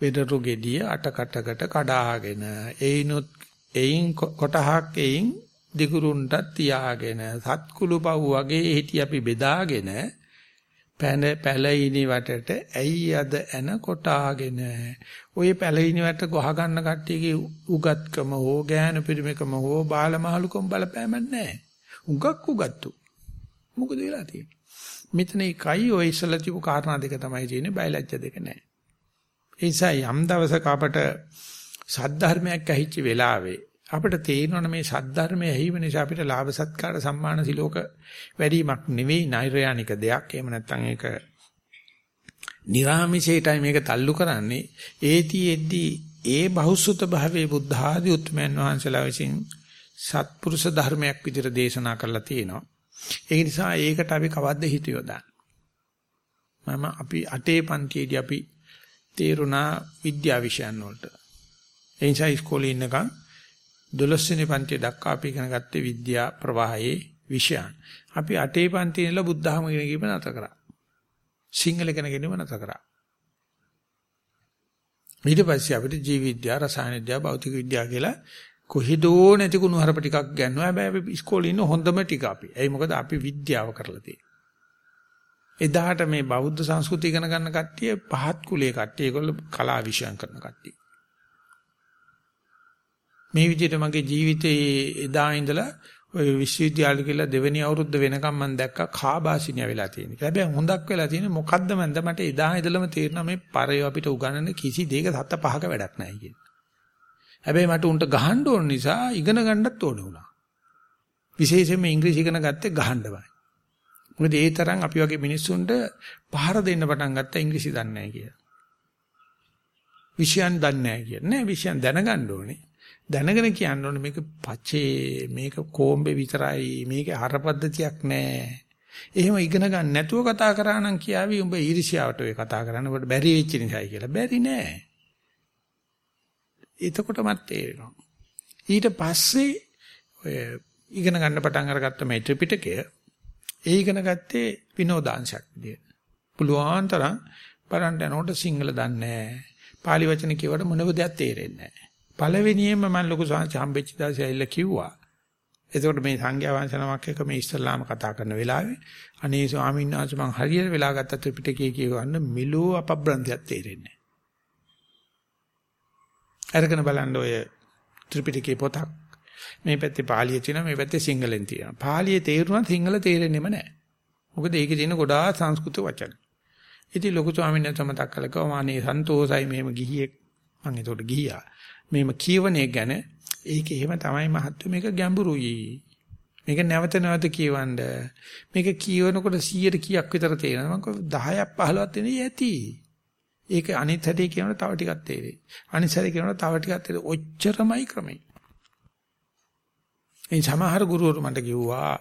පෙරරු gediy අටකටකට කඩාගෙන එයිනොත් එයින් කොටහක් එයින් දිගුරුන්ටත් තියාගෙන සත්කුළු පව් වගේ හිටි අපි බෙදාගෙන පැන පැලිනි වටට ඇයි අද එන කොටාගෙන ඔය පැලිනි වට ගහ ගන්න කට්ටියගේ උගත්කම හෝ ගෑනු පිරිමකම හෝ බාලමහලුකම බලපෑමක් නැහැ. උගක් උගත්තු. මොකද වෙලා තියෙන්නේ? මෙතන එකයි ඔය ඉස්සලා තිබු කාරණා දෙක තමයි තියෙන්නේ බයලජ්‍ය දෙක නැහැ. ඒ නිසා යම් දවසක අපට සද්ධර්මයක් ඇහිච්ච වෙලාවේ අපිට තේරෙනවා මේ සද්ධර්මයේ ඇහිම නිසා අපිට ලාභ සත්කාර සම්මාන සිලෝක වැඩිමක් නෙවෙයි නෛර්යානික දෙයක්. එහෙම නැත්නම් ඒක නිර්ාමිෂයටයි මේක තල්ලු කරන්නේ. ඒතිෙද්දී ඒ බහුසුත භාවයේ බුද්ධ ආදී උත්මයන් වහන්සේලා විසින් සත්පුරුෂ ධර්මයක් විදිහට දේශනා කරලා තියෙනවා. ඒ නිසා ඒකට අපි කවද්ද හිත යොදාන්නේ. මම අපි අටේ පන්තියේදී අපි තේරුණා විද්‍යා විෂයන් වලට. ඒ නිසා ඉස්කෝලේ ඉන්නකම් 12 වෙනි පන්තිය දක්වා අපි ඉගෙන ගත්තේ විද්‍යා ප්‍රවාහයේ විෂයන්. අපි 8 පන්තියේ ඉඳලා බුද්ධ ධර්ම ඉගෙන ගීම නැත කරා. සිංහල ඉගෙන ගැනීම නැත කරා. ඊට පස්සේ අපිට ජීව විද්‍යාව, රසායන විද්‍යාව, භෞතික විද්‍යාව කියලා කොහිදෝ නැති කුණු හරප ටිකක් ගන්නවා. හැබැයි අපි ඉස්කෝලේ ඉන්න හොඳම ටික අපි. ඒ මොකද අපි විද්‍යාව කරලා තියෙන්නේ. එදාට මේ බෞද්ධ සංස්කෘතිය ඉගෙන ගන්න කට්ටිය පහත් කුලයේ කට්ටිය ඒගොල්ලෝ කලා විෂයන් කරන කට්ටිය. මේ විදිහට මගේ ජීවිතයේ එදා ඉඳලා ඔය විශ්වවිද්‍යාලේ කියලා දෙවෙනි අවුරුද්ද වෙනකම් මම දැක්කා කාබාසිනිය වෙලා තියෙන. හැබැයි හොඳක් වෙලා තියෙන්නේ මොකද්ද මන්ද මට එදා ඉඳලම තේරෙනවා මේ පරය අපිට උගන්වන කිසි දෙයක සත්ත පහක වැඩක් නැහැ කියන. හැබැයි මට උන්ට ගහන්න ඕන නිසා ඉගෙන ගන්නත් ඕන වුණා. විශේෂයෙන්ම ඉංග්‍රීසි ඉගෙන ගත්තේ ගහන්නමයි. මොකද ඒ තරම් අපි වගේ මිනිස්සුන්ට පහර දෙන්න පටන් ගත්තා ඉංග්‍රීසි දන්නේ නැහැ කියලා. විෂයන් දන්නේ නැහැ කියලා. නෑ විෂයන් දැනගන්න ඕනේ. දැනගෙන කියන්න ඕනේ මේක පචේ මේක කොම්බේ විතරයි මේක හරපද්ධතියක් නෑ. එහෙම ඉගෙන ගන්න නැතුව කතා කරා නම් කියාවි උඹ ඊර්ෂ්‍යාවට ඔය කතා කරන්න ඔබට බැරි වෙච්ච නිසායි කියලා. බැරි නෑ. එතකොටමත් තේරෙනවා. ඊට පස්සේ ඔය ඉගෙන ගන්න පටන් අරගත්ත මේ ත්‍රිපිටකය ඒ ඉගෙන ගත්තේ විනෝදාංශයක් විදියට. පුළුවන් තරම් බලන්න යනකොට සිංහල දන්නේ නැහැ. pāli වචන කියවට මොනව දෙයක් තේරෙන්නේ නැහැ. පළවෙනියෙන්ම මම ලොකු සංහස හම්බෙච්ච දාසේ ඇවිල්ලා කිව්වා. එතකොට මේ සංඝයා වහන්සේ නමක් එක මේ ඉස්ලාම කතා කරන වෙලාවේ අනේ ස්වාමීන් වහන්සේ මං හරියට වෙලා ගත්ත ත්‍රිපිටකය කියවන්න මිලෝ අපබ්‍රන්තියක් තේරෙන්නේ නැහැ. අරගෙන බලන්න ඔය ත්‍රිපිටකේ පොතක් මේ පැත්තේ පාලිය තියෙනවා මේ පැත්තේ සිංහලෙන් තියෙනවා. පාලියේ තේරුණා සිංහල තේරෙන්නේම නැහැ. මොකද ඒකේ තියෙන ගොඩාක් සංස්කෘත වචන. ඉතින් ලොකු ස්වාමීන් වහන්සේ මතක් කළා කිව්වා අනේ සන්තෝසයි මෙහෙම ගිහියෙක් මම ඒකට ගිහියා. මෙහෙම කියවනේ ගැන ඒක එහෙම තමයි මහත්තු මේක ගැඹුරුයි. මේක නැවත නැවත කියවන්න. මේක කියවනකොට 100ට කීයක් විතර තේරෙනවා. මම 10ක් 15ක් තේරෙන්නේ ඇති. ඒක අනිත් හැටි කියනකොට තව ටිකක් තේරෙයි. අනිත් හැටි කියනකොට තව ටිකක් තේරෙයි. ඔච්චරමයි ක්‍රමයි. ඒ සමහර ගුරුවරු මට කිව්වා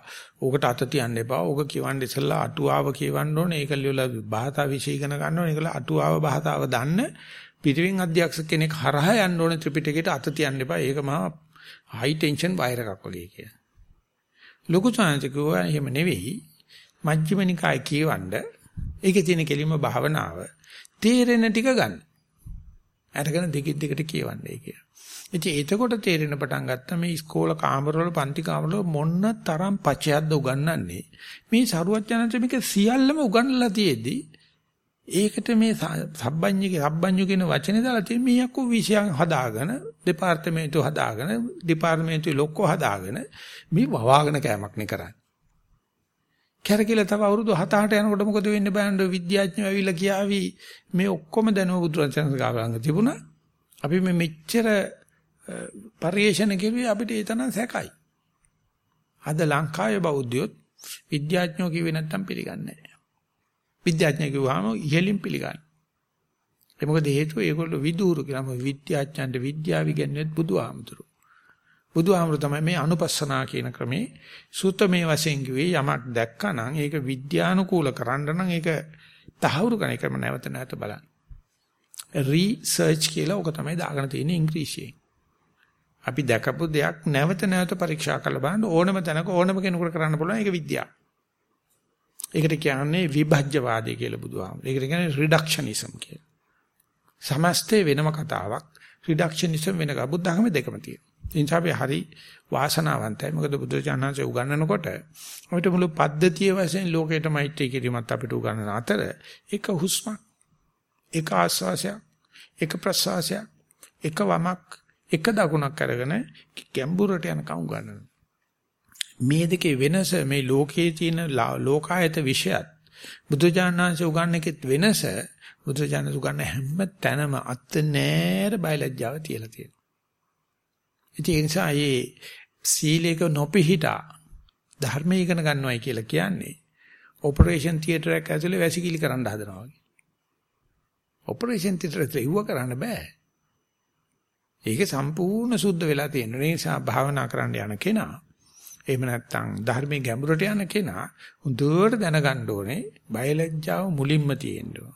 ඕකට අත තියන්න එපා. ඕක කියවන්න ඉස්සෙල්ලා අටුවාව කියවන්න ඕනේ. ඒක ලියලා භාෂා විෂය ඉගෙන ගන්න ඕනේ. ඒකල අටුවාව භාෂාව දන්න පිරිවෙන් අධ්‍යක්ෂ කෙනෙක් හරහා යන්න ඕනේ ත්‍රිපිටකයට අත තියන්න එපා. ඒක මහා හයි ටෙන්ෂන් වෛර එකක් වගේ කියලා. ලොකු සාංශිකුවා එහෙම නෙවෙයි. මජ්ක්‍ධිම නිකාය කියවන්න ඒකේ තියෙන කෙලින්ම භාවනාව තේරෙන ටික ගන්න. අරගෙන දිගින් දිගට කියවන්නේ කියලා. ඉතින් එතකොට තේරෙන පටන් ගත්තා මේ ඉස්කෝල කාමරවල පන්ති කාමරවල මොන්න තරම් පචයක්ද උගන්වන්නේ මේ සරුවච්චනන්ත මේක සියල්ලම උගන්වලා තියෙද්දි ඒකට මේ සබ්බඤ්ඤගේ සබ්බඤ්ඤු කියන වචනේ දාලා තියෙන මේ යකෝ විෂයන් හදාගෙන දෙපාර්තමේන්තුව හදාගෙන දෙපාර්තමේන්තුවේ ලොක්කෝ හදාගෙන මේ වවාගෙන කෑමක් නේ කරන්නේ. කැරකිලා තව අවුරුදු 7-8 යනකොට මොකද වෙන්නේ බලන්න විද්‍යාඥයෝ ඇවිල්ලා කියාවි මේ ඔක්කොම දැනුම බුදුරජාණන් ගාවංග තිබුණා. අපි මේ මෙච්චර පරිේශන කෙරුවේ අපිට ඒ තරම් සැකයි. අද ලංකාවේ බෞද්ධයොත් විද්‍යාඥයෝ කිව්වේ නැත්තම් පිළිගන්නේ නැහැ. විද්‍යාඥයෝ කිව්වම ඉහෙලින් පිළිගන්නේ. ඒ මොකද හේතුව ඒගොල්ලෝ විදූරු කියලා මොකද විද්‍යාඥයන්ට විද්‍යාව ඉගෙනුවෙත් බුදුහාමුදුරු. බුදුහාමුදුරු තමයි මේ අනුපස්සනා කියන ක්‍රමේ සූත්‍රමේ වශයෙන් කිව්වේ යමක් දැක්කනම් ඒක විද්‍යානුකූල කරන්න නම් ඒක තහවුරු කරන එක නැවත නැවත බලන්න. රීසර්ච් කියලා ඔක තමයි දාගෙන තියෙන්නේ ඉංග්‍රීසියෙන්. අපි දැකපු දෙයක් නැවත නැවත පරීක්ෂා කරලා බලන්න ඕනම තැනක ඕනම කෙනෙකුට කරන්න පුළුවන් ඒක විද්‍යාව. ඒකට කියන්නේ විභජ්‍යවාදී කියලා බුදුහාමුදුරුවෝ. ඒකට කියන්නේ රිඩක්ෂනිසම් කියලා. සමස්තේ වෙනම කතාවක්. රිඩක්ෂනිසම් වෙන එක බුද්ධ ධර්ම දෙකම තියෙනවා. ඒ නිසා අපි හරි වාසනාවන්තයි. මොකද බුදුචානන්සේ උගන්වනකොට අපිට මුළු පද්ධතිය වශයෙන් ලෝකයට මෛත්‍රී කිරීමත් අපිට උගන්වන අතර එක හුස්මක්, එක ආස්වාසයක්, එක ප්‍රසවාසයක්, එක වමක් එක දකුණක් අරගෙන ගැඹුරට යනකම් උගන්වනවා. මේ දෙකේ වෙනස මේ ලෝකයේ තියෙන ලෝකායත විෂයත් බුදුජානනාංශ උගන්වන්නේකෙත් වෙනස බුදුජානනාංශ උගන්වන හැම තැනම අත් නෑර බයලජ්ජාව තියලා තියෙනවා. ඒ නිසා මේ සීලේක නොපිහිටා ධර්ම ඉගෙන ගන්නවයි කියලා කියන්නේ ඔපරේෂන් තියටර් එකක් ඇතුලේ වැසිකිලි කරන්න හදනවා වගේ. ඔපරේෂන් තියටර් එකේ ඉව කරන්න බෑ. ඒක සම්පූර්ණ සුද්ධ වෙලා තියෙන නිසා භාවනා කරන්න යන කෙනා එහෙම නැත්නම් ධර්මයේ ගැඹුරට යන කෙනා හොඳට දැනගන්න ඕනේ බයලජ්ජාව මුලින්ම තියෙන්න ඕන.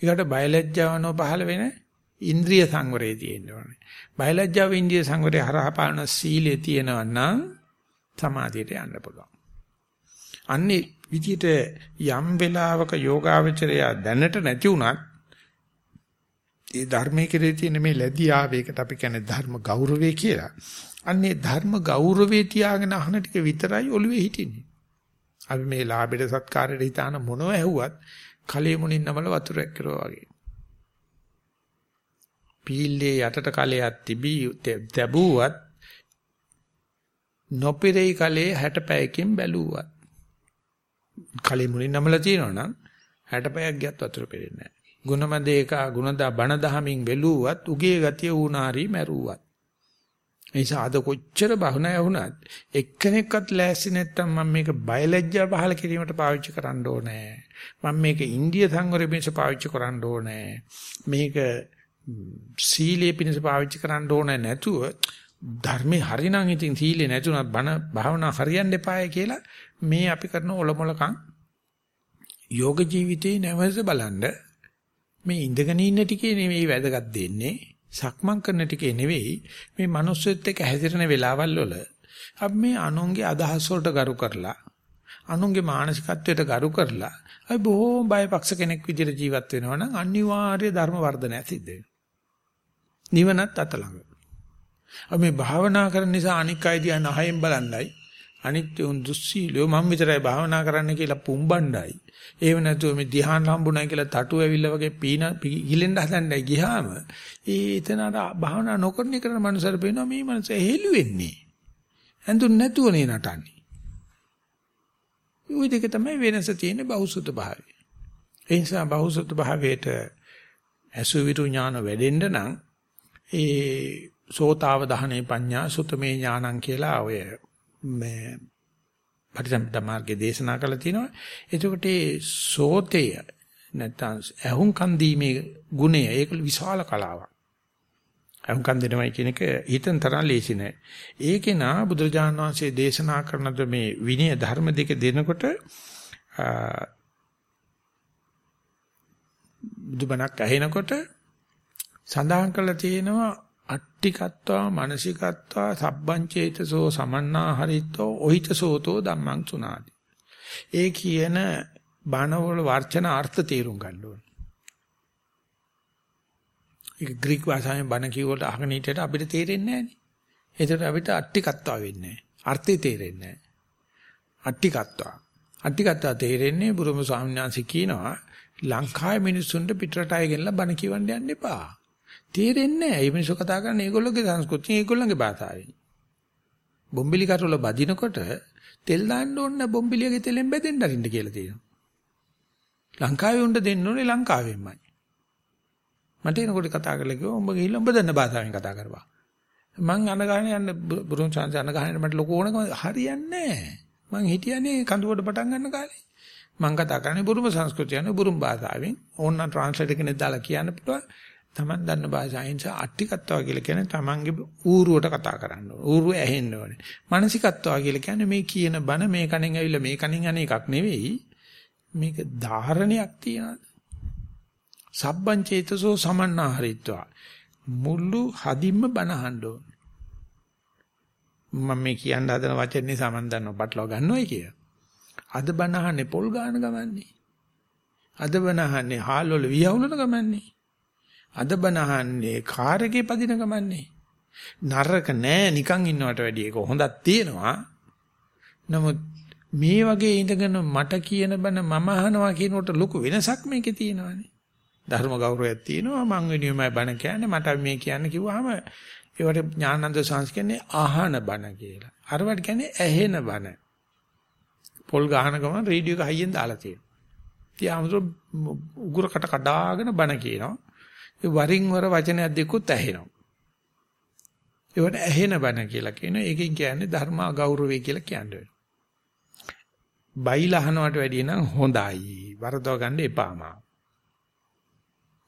ඒකට බයලජ්ජාව නෝ පහළ වෙන ඉන්ද්‍රිය සංවරය තියෙන්න ඕනේ. බයලජ්ජාව ඉන්ද්‍රිය සංවරය හරහා පාන සීලේ තියෙනවා නම් සමාධියට යන්න පුළුවන්. අන්නේ විදිහට යම් වෙලාවක යෝගාවචරය දැනට නැති වුණත් ඒ ධර්මයේ කෙරේ තියෙන මේ ලැබියාවේකට අපි කියන්නේ ධර්ම ගෞරවය කියලා. අන්නේ ධර්ම ගෞරවේ තියාගෙන අහන ටික විතරයි ඔළුවේ හිටින්නේ. අපි මේ ලාභෙට සත්කාරෙට හිතාන මොනව ඇහුවත් කලෙ මුණින් නමල වතුරක් කරනවා වගේ. පීල්ලේ යටට කලයක් තිබී තැබුවත් නොපිරෙයි කලේ 60 පැයකින් බැලුවත්. කලේ මුලින් නමලා තියෙනවා නම් 60 පැයක් ගියත් වතුර පෙරෙන්නේ නැහැ. ගුණමදේක ගුණදා බණ දහමින් වෙලුවත් උගේ ගතිය ඌනාරි මැරුවත්. ඒ නිසා අද කොච්චර බහුණය වුණත් එක්කෙනෙක්වත් ලෑස්ති නැත්තම් මම මේක බයලජ්ජා පහල කිරීමට පාවිච්චි කරන්න ඕනේ. මම මේක ඉන්දිය සංවරය පිණිස පාවිච්චි කරන්න ඕනේ. මේක සීලයේ පිණිස පාවිච්චි කරන්න ඕනේ නැතුව ධර්මේ හරිනම් ඉතින් සීලේ නැතුණත් බණ භාවනා හරියන්න එපාය කියලා මේ අපි කරන ඔලොමලකම් යෝග ජීවිතේ නැවස බලන්න මේ ඉඳගෙන ඉන්න ටිකේ නෙවෙයි වැදගත් දෙන්නේ සක්මන් කරන ටිකේ නෙවෙයි මේ මිනිස්සුත් එක්ක හැසිරෙන වෙලාවල් වල අපි මේ අනුන්ගේ අදහස් වලට ගරු කරලා අනුන්ගේ මානසිකත්වයට ගරු කරලා අපි බොහෝම බයපක්ෂ කෙනෙක් විදිහට ජීවත් වෙනවා නම් අනිවාර්ය ධර්ම වර්ධනයක් සිද්ධ වෙනවා. නිවනත් අත ළඟ. අපි මේ භාවනා කරන නිසා අනික් අය දිහා නහයෙන් බලන්නයි අනිත්‍ය උන් දුස්සීලියෝ මම විතරයි භාවනා කරන්න කියලා පුම්බණ්ඩයි. ඒව නැතුව මේ ධ්‍යාන හම්බුනායි කියලා තටු ඇවිල්ලා වගේ පීන ගිලෙන්න හදන්නයි ගියාම ඒ එතන අර භාවනා නොකරන කරන මනුස්සයර පේනවා මේ මනුස්සය හෙළු වෙන්නේ. ඇඳුන් නැතුව නේ නටන්නේ. ওই දෙක තමයි වෙනස තියෙන්නේ බහුසුත භාවය. ඒ නිසා බහුසුත භාවයට අසුවිරු ඥාන වැඩෙන්න නම් ඒ සෝතාව දහනේ පඤ්ඤා සුතමේ ඥානං කියලා ඔය මේ පරිසම්පද මාර්ගයේ දේශනා කළා තියෙනවා. එතකොට ඒ සෝතය නැත්තම් ඇහුම් කන් දීමේ ගුණය ඒක විශාල කලාවක්. ඇහුම් කන් දෙනවයි කියන එක හිතෙන් තරම් ලේසි නෑ. ඒකේ නා බුදුරජාණන් වහන්සේ දේශනා කරන මේ විනය ධර්ම දෙක දෙනකොට බුදුබණක් ඇහෙනකොට සඳහන් කරලා තියෙනවා අට්ටිකත්වා මානසිකත්වා සබ්බංචේතසෝ සමන්නා හරිත්තෝ ඔහිතසෝතෝ ධම්මං සුනාදි. ඒ කියන බණවල වර්චන අර්ථ තේරුම් ගන්න ඕනේ. ඒක ග්‍රීක භාෂාවෙන් බණ කියවට අහගෙන හිටියට අපිට තේරෙන්නේ නැහැ නේ. ඒකට අපිට අට්ටිකත්වා වෙන්නේ නැහැ. අර්ථය තේරෙන්නේ නැහැ. අට්ටිකත්වා. අට්ටිකත්වා තේරෙන්නේ බුරුම ස්වාමීන් වහන්සේ කියනවා ලංකාවේ මිනිස්සුන්ට පිටරට අය ගෙනලා බණ කියවන්න යන්න එපා. තේරෙන්නේ නැහැ. මේ මිනිස්සු කතා කරන්නේ ඒගොල්ලෝගේ සංස්කෘතිය ඒගොල්ලන්ගේ භාෂාවෙන්. බොම්බිලි කටවල බදිනකොට තෙල් දාන්න ඕන බොම්බිලියගේ තෙලෙන් බෙදෙන්න අරින්න කියලා තියෙනවා. ලංකාවේ උණ්ඩ දෙන්න ඕනේ ලංකාවෙන්මයි. මට එනකොට කතා කරලා කිව්වා උඹ ගිහිල්ලා උඹ දන්න භාෂාවෙන් කතා කරපන්. මං අන ගහන යන්න බුරුන් chance අන ගහන මට ලොකු ඕනකම හරියන්නේ නැහැ. මං හිටියනේ කඳුවඩ පටන් ගන්න කාලේ. මං කතා කරන්නේ බුරුම සංස්කෘතියනේ බුරුම් භාෂාවෙන් ඕන්න ට්‍රාන්ස්ලේටර් කෙනෙක් දාලා කියන්න පුළුවන්. Taman දන්න භාෂාවෙන් අට්ටිකත්වා කියලා කියන්නේ Tamanගේ ඌරුවට කතා කරන්න ඕනේ. ඌරුව ඇහෙන්න ඕනේ. මානසිකත්වා කියලා කියන්නේ මේ කියන බණ මේ කණෙන් ඇවිල්ලා මේ කණෙන් යන එකක් නෙවෙයි. මේක ධාරණයක් තියනද? සබ්බං චේතසෝ සමන්නාහරිත්වා. මුළු හදින්ම බණ අහන්න ඕනේ. මම මේ කියන්න හදන වචනේ සමන් දන්නව පටලවා ගන්නවයි කිය. අද බණ අහන්නේ පොල් ගාන ගමන්නේ. අද බණ අහන්නේ හාල් වල වියවුලන ගමන්නේ. අද බණ අහන්නේ කාර් එකේ පදින ගමන්නේ. නරක නෑ නිකන් ඉන්නවට වැඩිය ඒක හොඳක් තියෙනවා. නමුත් මේ වගේ ඉඳගෙන මට කියන බණ මම අහනවා කියනකොට ලොකු වෙනසක් මේකේ තියෙනවානේ. ධර්ම ගෞරවයක් තියෙනවා මං වෙනුවෙන්මයි බණ කියන්නේ මට මේ කියන්න කිව්වහම ඒවට ඥානන්ද සංස් කියන්නේ අහන බණ කියලා. අරවට කියන්නේ ඇහෙන බණ. පොල් ගහන ගමන් රේඩියෝ එක හයියෙන් දාලා තියෙනවා. ඉතින් ආමතුරු උගුරකට කඩාගෙන බණ කියනවා. ඒ වරින් වර වචනයක් දෙකුත් ඇහෙනවා. ඒවට ඇහෙන බණ කියලා කියනවා. ඒකෙන් කියන්නේ ධර්ම ගෞරවය කියලා කියන්නේ. බයිලා අහනවට වැඩිය නම් හොඳයි. වරදව ගන්න එපාම.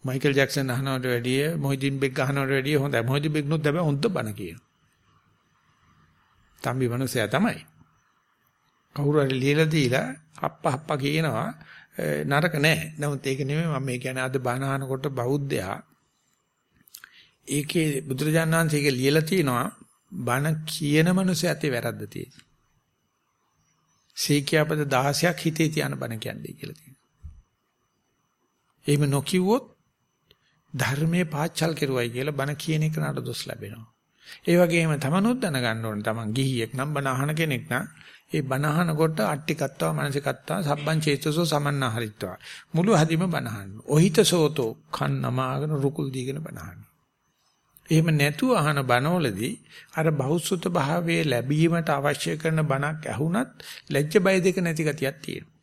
මයිකල් ජැක්සන් අහනවට වැඩිය මොහිදින් බෙක් අහනවට වැඩිය හොඳයි. මොහිදින් බෙක් නුත් හැබැයි හොඳ බණ කියනවා. තම්බි මනුස්සයා තමයි. කවුරු හරි ලියලා දීලා හප්ප හප්ප කියනවා නරක නෑ. නමුත් ඒක නෙමෙයි මම මේ කියන්නේ අද බණ අහනකොට බෞද්ධයා ඒකේ බුදුරජාණන් වහන්සේ ඒක ලියලා තිනවා බණ කියන මනුස්සයත් වැරද්ද තියෙනවා. සීකියාපද 16ක් හිතේ තියන බණ කියන්නේ කියලා තියෙනවා. එහෙම නොකියුවොත් ධර්මයේ පාච්චල් කෙරුවයි කියලා බණ කියන එක නට දොස් ලැබෙනවා. ඒ වගේම තමනුත් දැනගන්න ඕනේ තමන් ගිහියෙක් නම් බණ අහන කෙනෙක් නම් ඒ බණහන කොට අට්ටිකත්වා මනසිකත්වා සබ්බං චේතසෝ සමන්නාහරිත්වා මුළු හදිම බණහන. ඔහිත සෝතෝ කන් නමාගෙන රුකුල් දීගෙන බණහන. එහෙම නැතුව අහන බණවලදී අර බහුසුත භාවයේ ලැබීමට අවශ්‍ය කරන බණක් ඇහුණත් ලැජ්ජ බය දෙක නැති ගතියක් තියෙනවා.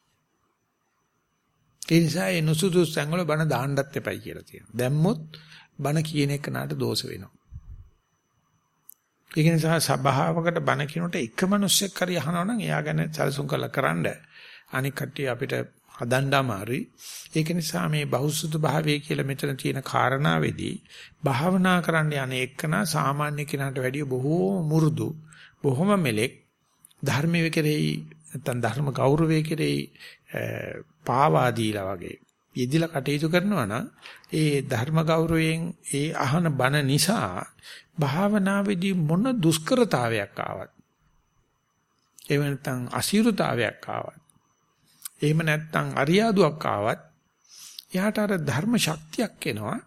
ඒ නිසා ඒ නුසුදුසු සංගල බණ දාන්නත් එපයි කියලා තියෙනවා. දැම්මොත් බණ කියන එක නාට දෝෂ වෙනවා. ඒක නිසා සබාවකට බණ කියනකොට එක මිනිස්සෙක් හරි අහනවා නම් එයා ගැන සැලසුම් කරලා කරන්න අනික කට්ටිය අපිට හදන්න අමාරුයි. ඒක නිසා මේ බහුසුත භාවය කියලා මෙතන තියෙන කාරණාවේදී භාවනා කරන්න යන එක්කන සාමාන්‍ය කෙනාට වැඩිය බොහෝ මුරුදු බොහොම මෙලෙක් ධර්මයේ කෙරෙහි නැත්නම් ධර්ම ගෞරවයේ කෙරෙහි පාවා දීලා වගේ යෙදිලා කටයුතු කරනවා නම් ඒ ධර්ම ගෞරවයෙන් ඒ අහන බණ නිසා භාවනාවේදී මොන දුෂ්කරතාවයක් ආවත් එහෙම නැත්නම් අසීරුතාවයක් ආවත් එහෙම නැත්නම් අරියාදුවක් ආවත් එයාට අර ධර්ම ශක්තියක් එනවා.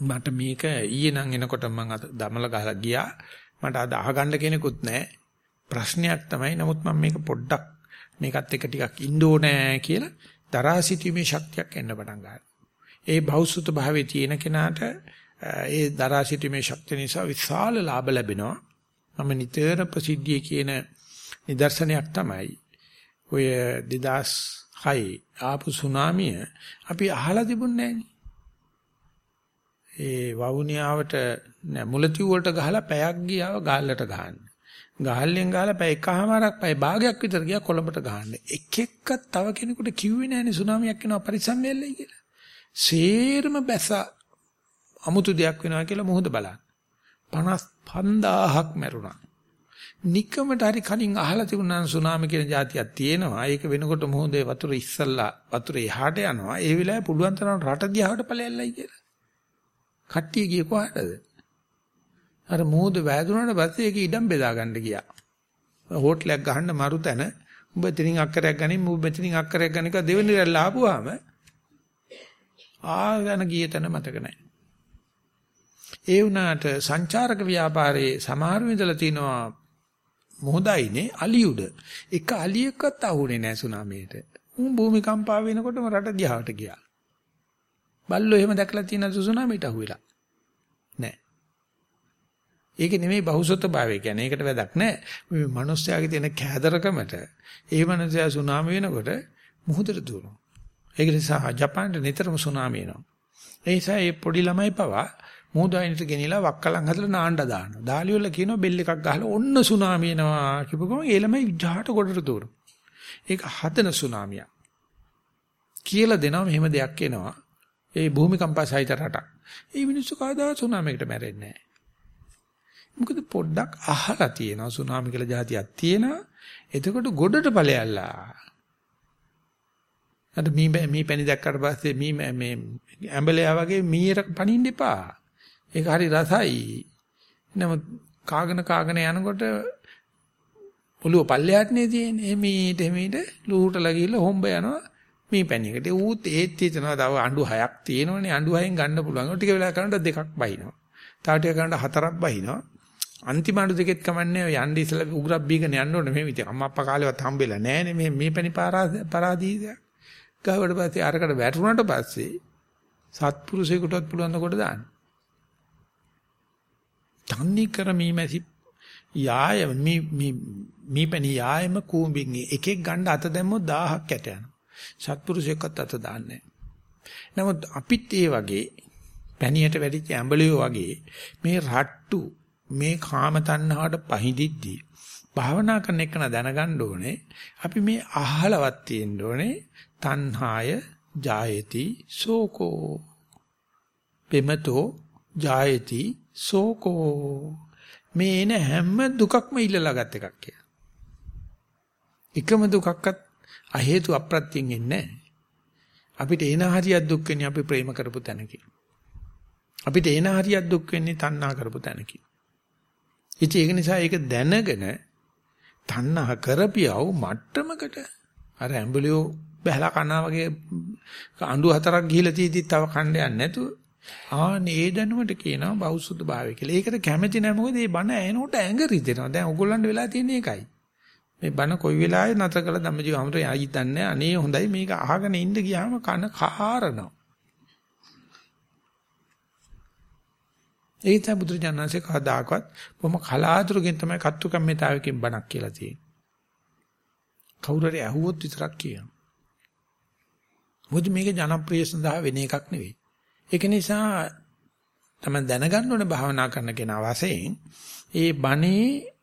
මට මේක ඊයේ නම් එනකොට මම දමල ගහලා ගියා. මට අද අහගන්න කෙනෙකුත් නැහැ. ප්‍රශ්නයක් තමයි. නමුත් මම මේක පොඩ්ඩක් මේකත් එක ටිකක් ඉන්න ඕනේ කියලා දරා සිටීමේ ශක්තියක් එන්න පටන් ගන්නවා. ඒ භෞසුත භාවයේ තියෙන කෙනාට ඒ දරා සිටීමේ ශක්තිය නිසා විශාල ලාභ ලැබෙනවා. මම නිතර ප්‍රසිද්ධියේ කියන නිදර්ශනයක් තමයි ඔය 2006 ආපු සුනාමිය අපි අහලා තිබුණේ නැහැ. ඒ වවුනියාවට මුලතිව් වලට ගහලා පැයක් ගියාව ගාල්ලට ගහන්න. ගහල්ලෙන් ගහලා පැය එකමාරක් පැය භාගයක් විතර ගියා කොළඹට ගහන්න. එක එක්ක තව කෙනෙකුට කිව්වේ නැහැනේ සුනාමියක් එනවා පරිස්සම් වෙන්නයි කියලා. සේරම බැස අමුතු දෙයක් වෙනවා කියලා මොහොත බලන්න. 55000ක් මැරුණා. නිකමට හරි කලින් අහලා තිබුණා සුනාමි කියන જાතියක් තියෙනවා. ඒක වෙනකොට මොහොතේ වතුර ඉස්සල්ලා වතුර එහාට යනවා. ඒ වෙලාවේ පුළුවන් තරම් රට දිහාට ඵලයල්ලයි කියලා. කට්ටිය ගියේ කොහටද? අර මොහොත වැදුනට පස්සේ ඒක ඉඩම් බෙදා ගන්න ගියා. හෝටලයක් ගහන්න මරු තැන උඹ එතනින් අක්කරයක් ගනින් උඹ මෙතනින් අක්කරයක් ගන්න එක දෙවෙනි රැල්ල ආපුවාම ආගෙන ගිය තැන මතක නැහැ. ඒ වුණාට සංචාරක ව්‍යාපාරයේ සමහරු ඉඳලා තිනවා මොහොදයිනේ අලියුද. එක අලියෙක්වත් අහුනේ නැහැ සුනාමියට. උන් භූමිකම්පා වෙනකොටම රට දිහාට ගියා. බල්ලෝ එහෙම දැකලා තියෙන සුනාමියට අහුවෙලා. නැහැ. ඒක නෙමෙයි බහුසොත භාවය කියන්නේ. ඒකට වැදක් නැහැ. මේ මිනිස්යාගේ තියෙන කෑදරකමට ඒ මිනිස්යා සුනාමි වෙනකොට මුහුදට දුවනවා. ඒක නිසා ජපානයේ නිතරම සුනාමි එනවා. ඒ නිසා මේ පොඩි ළමයි පවා මූදායිනට ගෙනිලා වක්කලන් හදලා නාන්න දානවා. දාලි වල කියනවා බෙල් එකක් ගහලා ඔන්න සුනාමි එනවා කිව්වම ඒ ළමයි විජහාට ගොඩට දුවනවා. ඒක හදන සුනාමියක්. කියලා දෙනවා මෙහෙම දෙයක් එනවා. ඒ භූමිකම්පා සහිත රටක්. ඒ මිනිස්සු කවදා සුනාමියකට මැරෙන්නේ නැහැ. මොකද පොඩ්ඩක් අහලා තියෙනවා සුනාමි කියලා જાතියක් තියෙනවා. එතකොට ගොඩට ඵලයල්ලා. අද මී මී පැණි දැක්කට පස්සේ මී මේ ඇඹලයා වගේ මීයට පනින්න එපා. ඒක හරි රසයි. නමුත් කාගෙන කාගෙන යනකොට ඔළුව පල්ලෙහාටනේ තියෙන්නේ. එමීට එමීට ලූටලා ගිහලා හොම්බ යනවා මේ පැණියකට. ඌත් ඒත් හිතනවා තව අඬු හයක් තියෙනවනේ. අඬු හයෙන් ගන්න පුළුවන්. ටික වෙලා කරනකොට දෙකක් බහිනවා. තව ටික කරනකොට හතරක් බහිනවා. අන්තිම අඬු දෙකෙත් කමන්නේ යන්න ඉස්සලා උග්‍රබ් බීගෙන යන්න ඕනේ මේ විදිහ. අම්මා අප්පා කාලේවත් හම්බෙලා නැහනේ මේ මේ පැණි පරාදීසයක්. ගාවට පස්සේ අරකට වැටුණාට පස්සේ සත්පුරුෂයෙකුටවත් පුළුවන් ද කොට දාන්න. තන්නේ කර මීමැසි යාය මේ මේ මීපැණි යායම කූඹින් එකෙක් ගන්න අත දැම්මොත් 1000ක් යට යනවා. සත්පුරුෂයෙක්වත් අත දාන්නේ නමුත් අපිත් ඒ වගේ පැණියට වැඩිච්ච ඇඹලියෝ වගේ මේ රට්ටු මේ කාම තණ්හාවට පහඳිද්දී භාවනා කරන එක දැනගන්න ඕනේ. අපි මේ අහලවත් තියෙන්න ඕනේ. තණ්හාය ජායති සෝකෝ. පෙමතෝ ජායති සෝකෝ මේ එන හැම දුකක්ම ඉල්ලලා ගත් එකක් කියලා. එකම දුකක්වත් අ හේතු අප්‍රත්‍යයෙන් එන්නේ අපිට එන හරියක් දුක් වෙන්නේ අපි ප්‍රේම කරපු තැනකින්. අපිට එන හරියක් දුක් වෙන්නේ තණ්හා කරපු තැනකින්. ඉතින් ඒක නිසා ඒක දැනගෙන තණ්හා කරපියව මට්ටමකට අර ඇඹලියෝ බහැලා කනවා වගේ අඬු හතරක් ගිහිලා තීදි තව කණ්ඩ යන්නේ නැතුව ආනේ ඒ දැනුමට කියනවා බෞසුද්ධ භාවය කියලා. ඒකට කැමැති නැහැ මොකද මේ බණ ඇහෙනකොට ඇඟ රිදෙනවා. දැන් ඕගොල්ලන්ට වෙලා තියෙන එකයි. මේ බණ කොයි වෙලාවෙ නැතර කළ ධම්මජීව හැමෝට යයි දන්නේ අනේ හොඳයි මේක අහගෙන ඉන්න ගියාම කන කාරනවා. ඒ තමයි බුදුරජාණන්සේ කවදාකවත් බොහොම කලාතුරකින් තමයි කත්තු කම්මිතාවකින් බණක් කියලා තියෙන්නේ. කවුරු හරි අහුවොත් විතරක් කියනවා. මොකද මේක ජනප්‍රිය සඳහා වෙන එකක් නෙවෙයි. ඒක නිසා තමයි දැනගන්න ඕනේ භාවනා කරන කෙනා වශයෙන් ඒ බණේ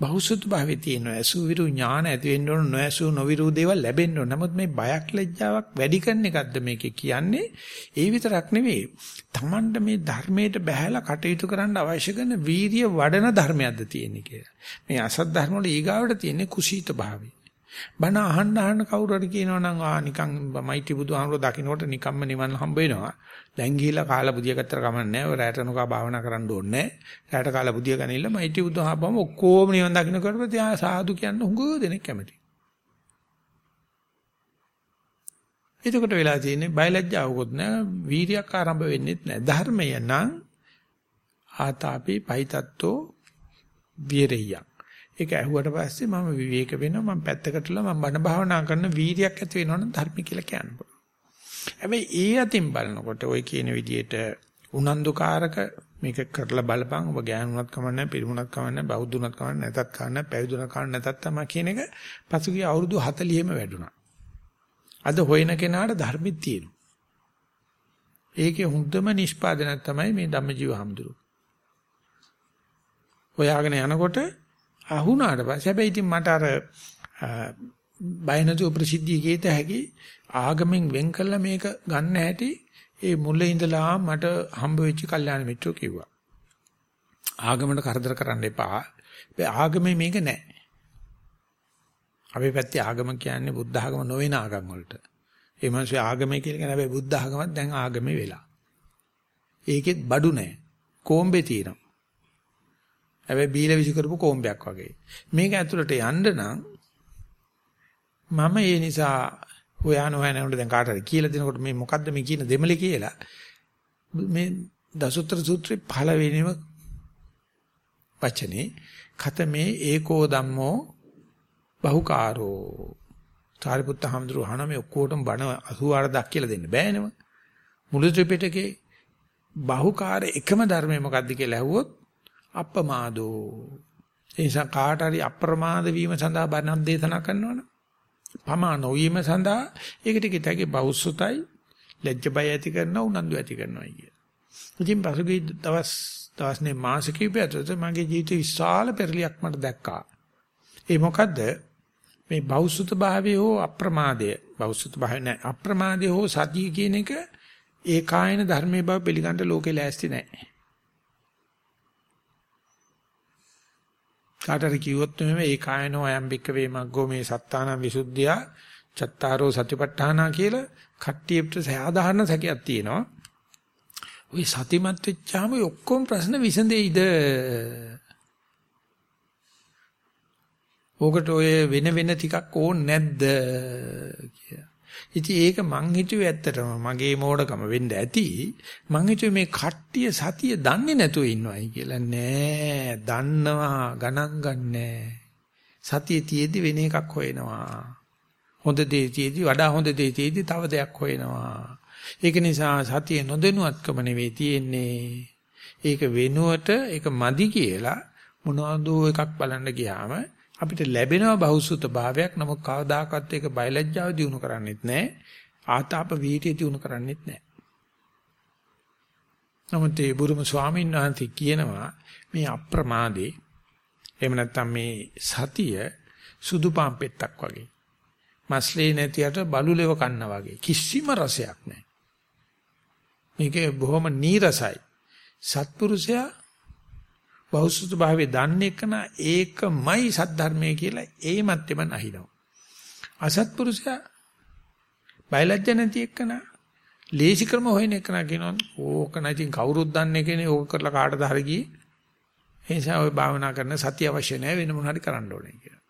බහුසුත් භාවයේ තියෙන අසුවිරු ඥාන ඇති වෙන්න ඕන නොඇසු නොවිරු දේවල් ලැබෙන්න ඕන. නමුත් මේ බයක් ලැජ්ජාවක් වැඩි කරන එකක්ද මේකේ කියන්නේ? ඒ විතරක් නෙවෙයි. Tamanට මේ ධර්මයට බහැලා කටයුතු කරන්න අවශ්‍ය කරන වීරිය වඩන ධර්මයක්ද තියෙන්නේ කියලා. මේ අසත් ධර්ම වල ඊගාවට තියෙන්නේ කුසීත භාවය. බණ අහන්න අහන්න කවුරු හරි කියනවා නම් ආ නිකන් මයිටි බුදුහාමුදුර දකින්නකොට නිකම්ම නිවන් හම්බ වෙනවා. දැන් ගිහිල්ලා කාලා බුදිය ගත්තර කමන්නේ නැහැ. ඔය රැට නොකා භාවනා කරන්න ඕනේ නැහැ. රැට කාලා බුදිය ගනින්න මයිටි බුදුහාමුදුරම ඔක්කොම නිවන් දකින්න කරපති ආ සාදු කියන්න හුඟ දෙනෙක් කැමති. එතකොට වෙලා තියෙන්නේ බයලජ්ජාවකුත් නැහැ. වීරියක් ආරම්භ වෙන්නෙත් නැහැ. ධර්මය නම් ආතාපි පයිතත්තෝ විරෙය්‍යං ඒක ඇහුවට පස්සේ මම විවේක වෙනවා මම පැත්තකටලා මම බණ භාවනා කරන වීර්යයක් ඇති වෙනවනම් ධර්ම කියලා කියන්න පුළුවන්. හැබැයි ඒ අතින් බලනකොට ওই කියන විදිහට උනන්දුකාරක මේක කරලා බලපන් ඔබ ගෑනුණත් කමන්නේ පිරිමුණත් කමන්නේ බෞද්ධුණත් කමන්නේ නැතත් කමන්නේ පැවිදුණත් කමන්නේ නැතත් තමයි කියන එක පසුගිය අවුරුදු 40ෙම වැඩුණා. අද හොයන කෙනාට ධර්මෙත් තියෙනවා. ඒකේ හොඳම නිෂ්පාදනයක් තමයි මේ ධම්මජීව හඳුරු. හොයාගෙන යනකොට අහුණාට පස්සේ හැබැයි ඉතින් මට අර බය නැතුව ප්‍රසිද්ධිය ගේත හැකි ආගමෙන් වෙන් කළා මේක ගන්න හැටි ඒ මුලින් ඉඳලා මට හම්බ වෙච්ච කල්යාණ මිත්‍රෝ කිව්වා. ආගමකට කරදර කරන්න එපා. ආගමේ මේක නැහැ. අපේ පැත්තේ ආගම කියන්නේ බුද්ධ ආගම නොවන ආගම් වලට. ඒ මිනිස්සු ආගමේ කියලා කියන හැබැයි බුද්ධ ආගමත් දැන් ආගමේ වෙලා. ඒකෙත් බඩු නැහැ. කොම්බේ තියෙනවා. හැබැයි බීලා විසි කරපු කෝම්බයක් වගේ. මේක ඇතුළට යන්න නම් මම ඒ නිසා හොයන හොයන උන්ට දැන් කාට හරි කියලා දෙනකොට මේ මොකද්ද මේ කියන දෙමලේ කියලා. මේ දසුත්‍ර සූත්‍රේ පළවෙනිම වචනේ ඛතමේ ඒකෝ ධම්මෝ බහුකාරෝ. සාරිපුත්ත හඳුරු අහන මේ ඔක්කොටම බණ 84ක් කියලා දෙන්න බෑනේම. මුළු ත්‍රිපිටකේ බහුකාර එකම ධර්මය මොකද්ද කියලා ඇහුවොත් අප්පමාදෝ ඒ නිසා කාට හරි අප්‍රමාද වීම සඳහා බණක් දේශනා කරනවනේ පමා නොවීම සඳහා ඒකට කිතගේ බෞසුතයි ලැජ්ජ බය ඇති කරන උනන්දු ඇති කරනවා කිය. ඉතින් පසුගිය දවස් දවස්නේ මාස කිහිපය ඇතුළත මගේ ජීවිතේ විශාල පෙරලියක් මට දැක්කා. ඒ මොකද්ද? මේ බෞසුත භාවය හෝ අප්‍රමාදය බෞසුත භාවය නැහැ අප්‍රමාදය හෝ සතිය කියන එක ඒකායන ධර්මයේ බව පිළිගන්න ලෝකේ ලෑස්ති නැහැ. කාටරි කිව්වොත් මෙහෙම ඒ කායනෝ අයම් බික්ක වේමග්ගෝ මේ සත්තාන විසුද්ධිය චත්තාරෝ සතිපට්ඨානා කියලා කට්ටියට සාධාරණ සැකයක් තියෙනවා. ওই සතිමත් වෙච්චාම ඔක්කොම ප්‍රශ්න විසඳෙයිද? ඕකට ඔය වෙන වෙන ටිකක් ඕන නැද්ද කියලා. ඉතින් ඒක මං හිතුවේ ඇත්තටම මගේ මෝඩකම වෙන්න ඇති. මං හිතුවේ මේ කට්ටිය සතිය දන්නේ නැතුව ඉන්නවයි කියලා. නෑ, දන්නවා, ගණන් ගන්නෑ. සතිය තියේදී වෙන එකක් හොයනවා. හොඳ දේ තියේදී වඩා හොඳ දේ තියේදී තව දෙයක් හොයනවා. ඒක නිසා සතිය නොදෙනුවත්කම නෙවෙයි තියෙන්නේ. ඒක වෙනුවට ඒක මදි කියලා මොනවද එකක් බලන්න ගියාම අපිට ලැබෙනවා බහුසුත භාවයක්. නමුත් කවදාකවත් ඒක බයලජ්ජාව දිනු කරන්නේත් නැහැ ආතාප වීර්යය දිනු කරන්නේත් නැහැ නමුත් ඒ බුදුම ස්වාමීන් වහන්සේ කියනවා මේ අප්‍රමාදේ එහෙම නැත්නම් මේ සතිය සුදු පාන් පෙත්තක් වගේ මස්ලේ නැතිවට බලුලෙව කන්න වගේ කිසිම රසයක් නැහැ මේකේ බොහොම නීරසයි. සත්පුරුෂයා බෞසුත භාවයේ දන්නේ කන ඒකමයි සද්ධර්මයේ කියලා ඒමත් එමන් අහිනවා. අසත්පුරුෂයා බයලජ්ජ නැති එක්කන ලේසි ක්‍රම හොයන එකන කියනවා ඕක නැතිනම් කවුරුත් දන්නේ කෙනේ ඕක කරලා කාටද හරි ගියේ. ඒ නිසා ඔය භාවනා කරන සතිය අවශ්‍ය නැහැ වෙන මොන හරි කරන්න ඕනේ කියලා.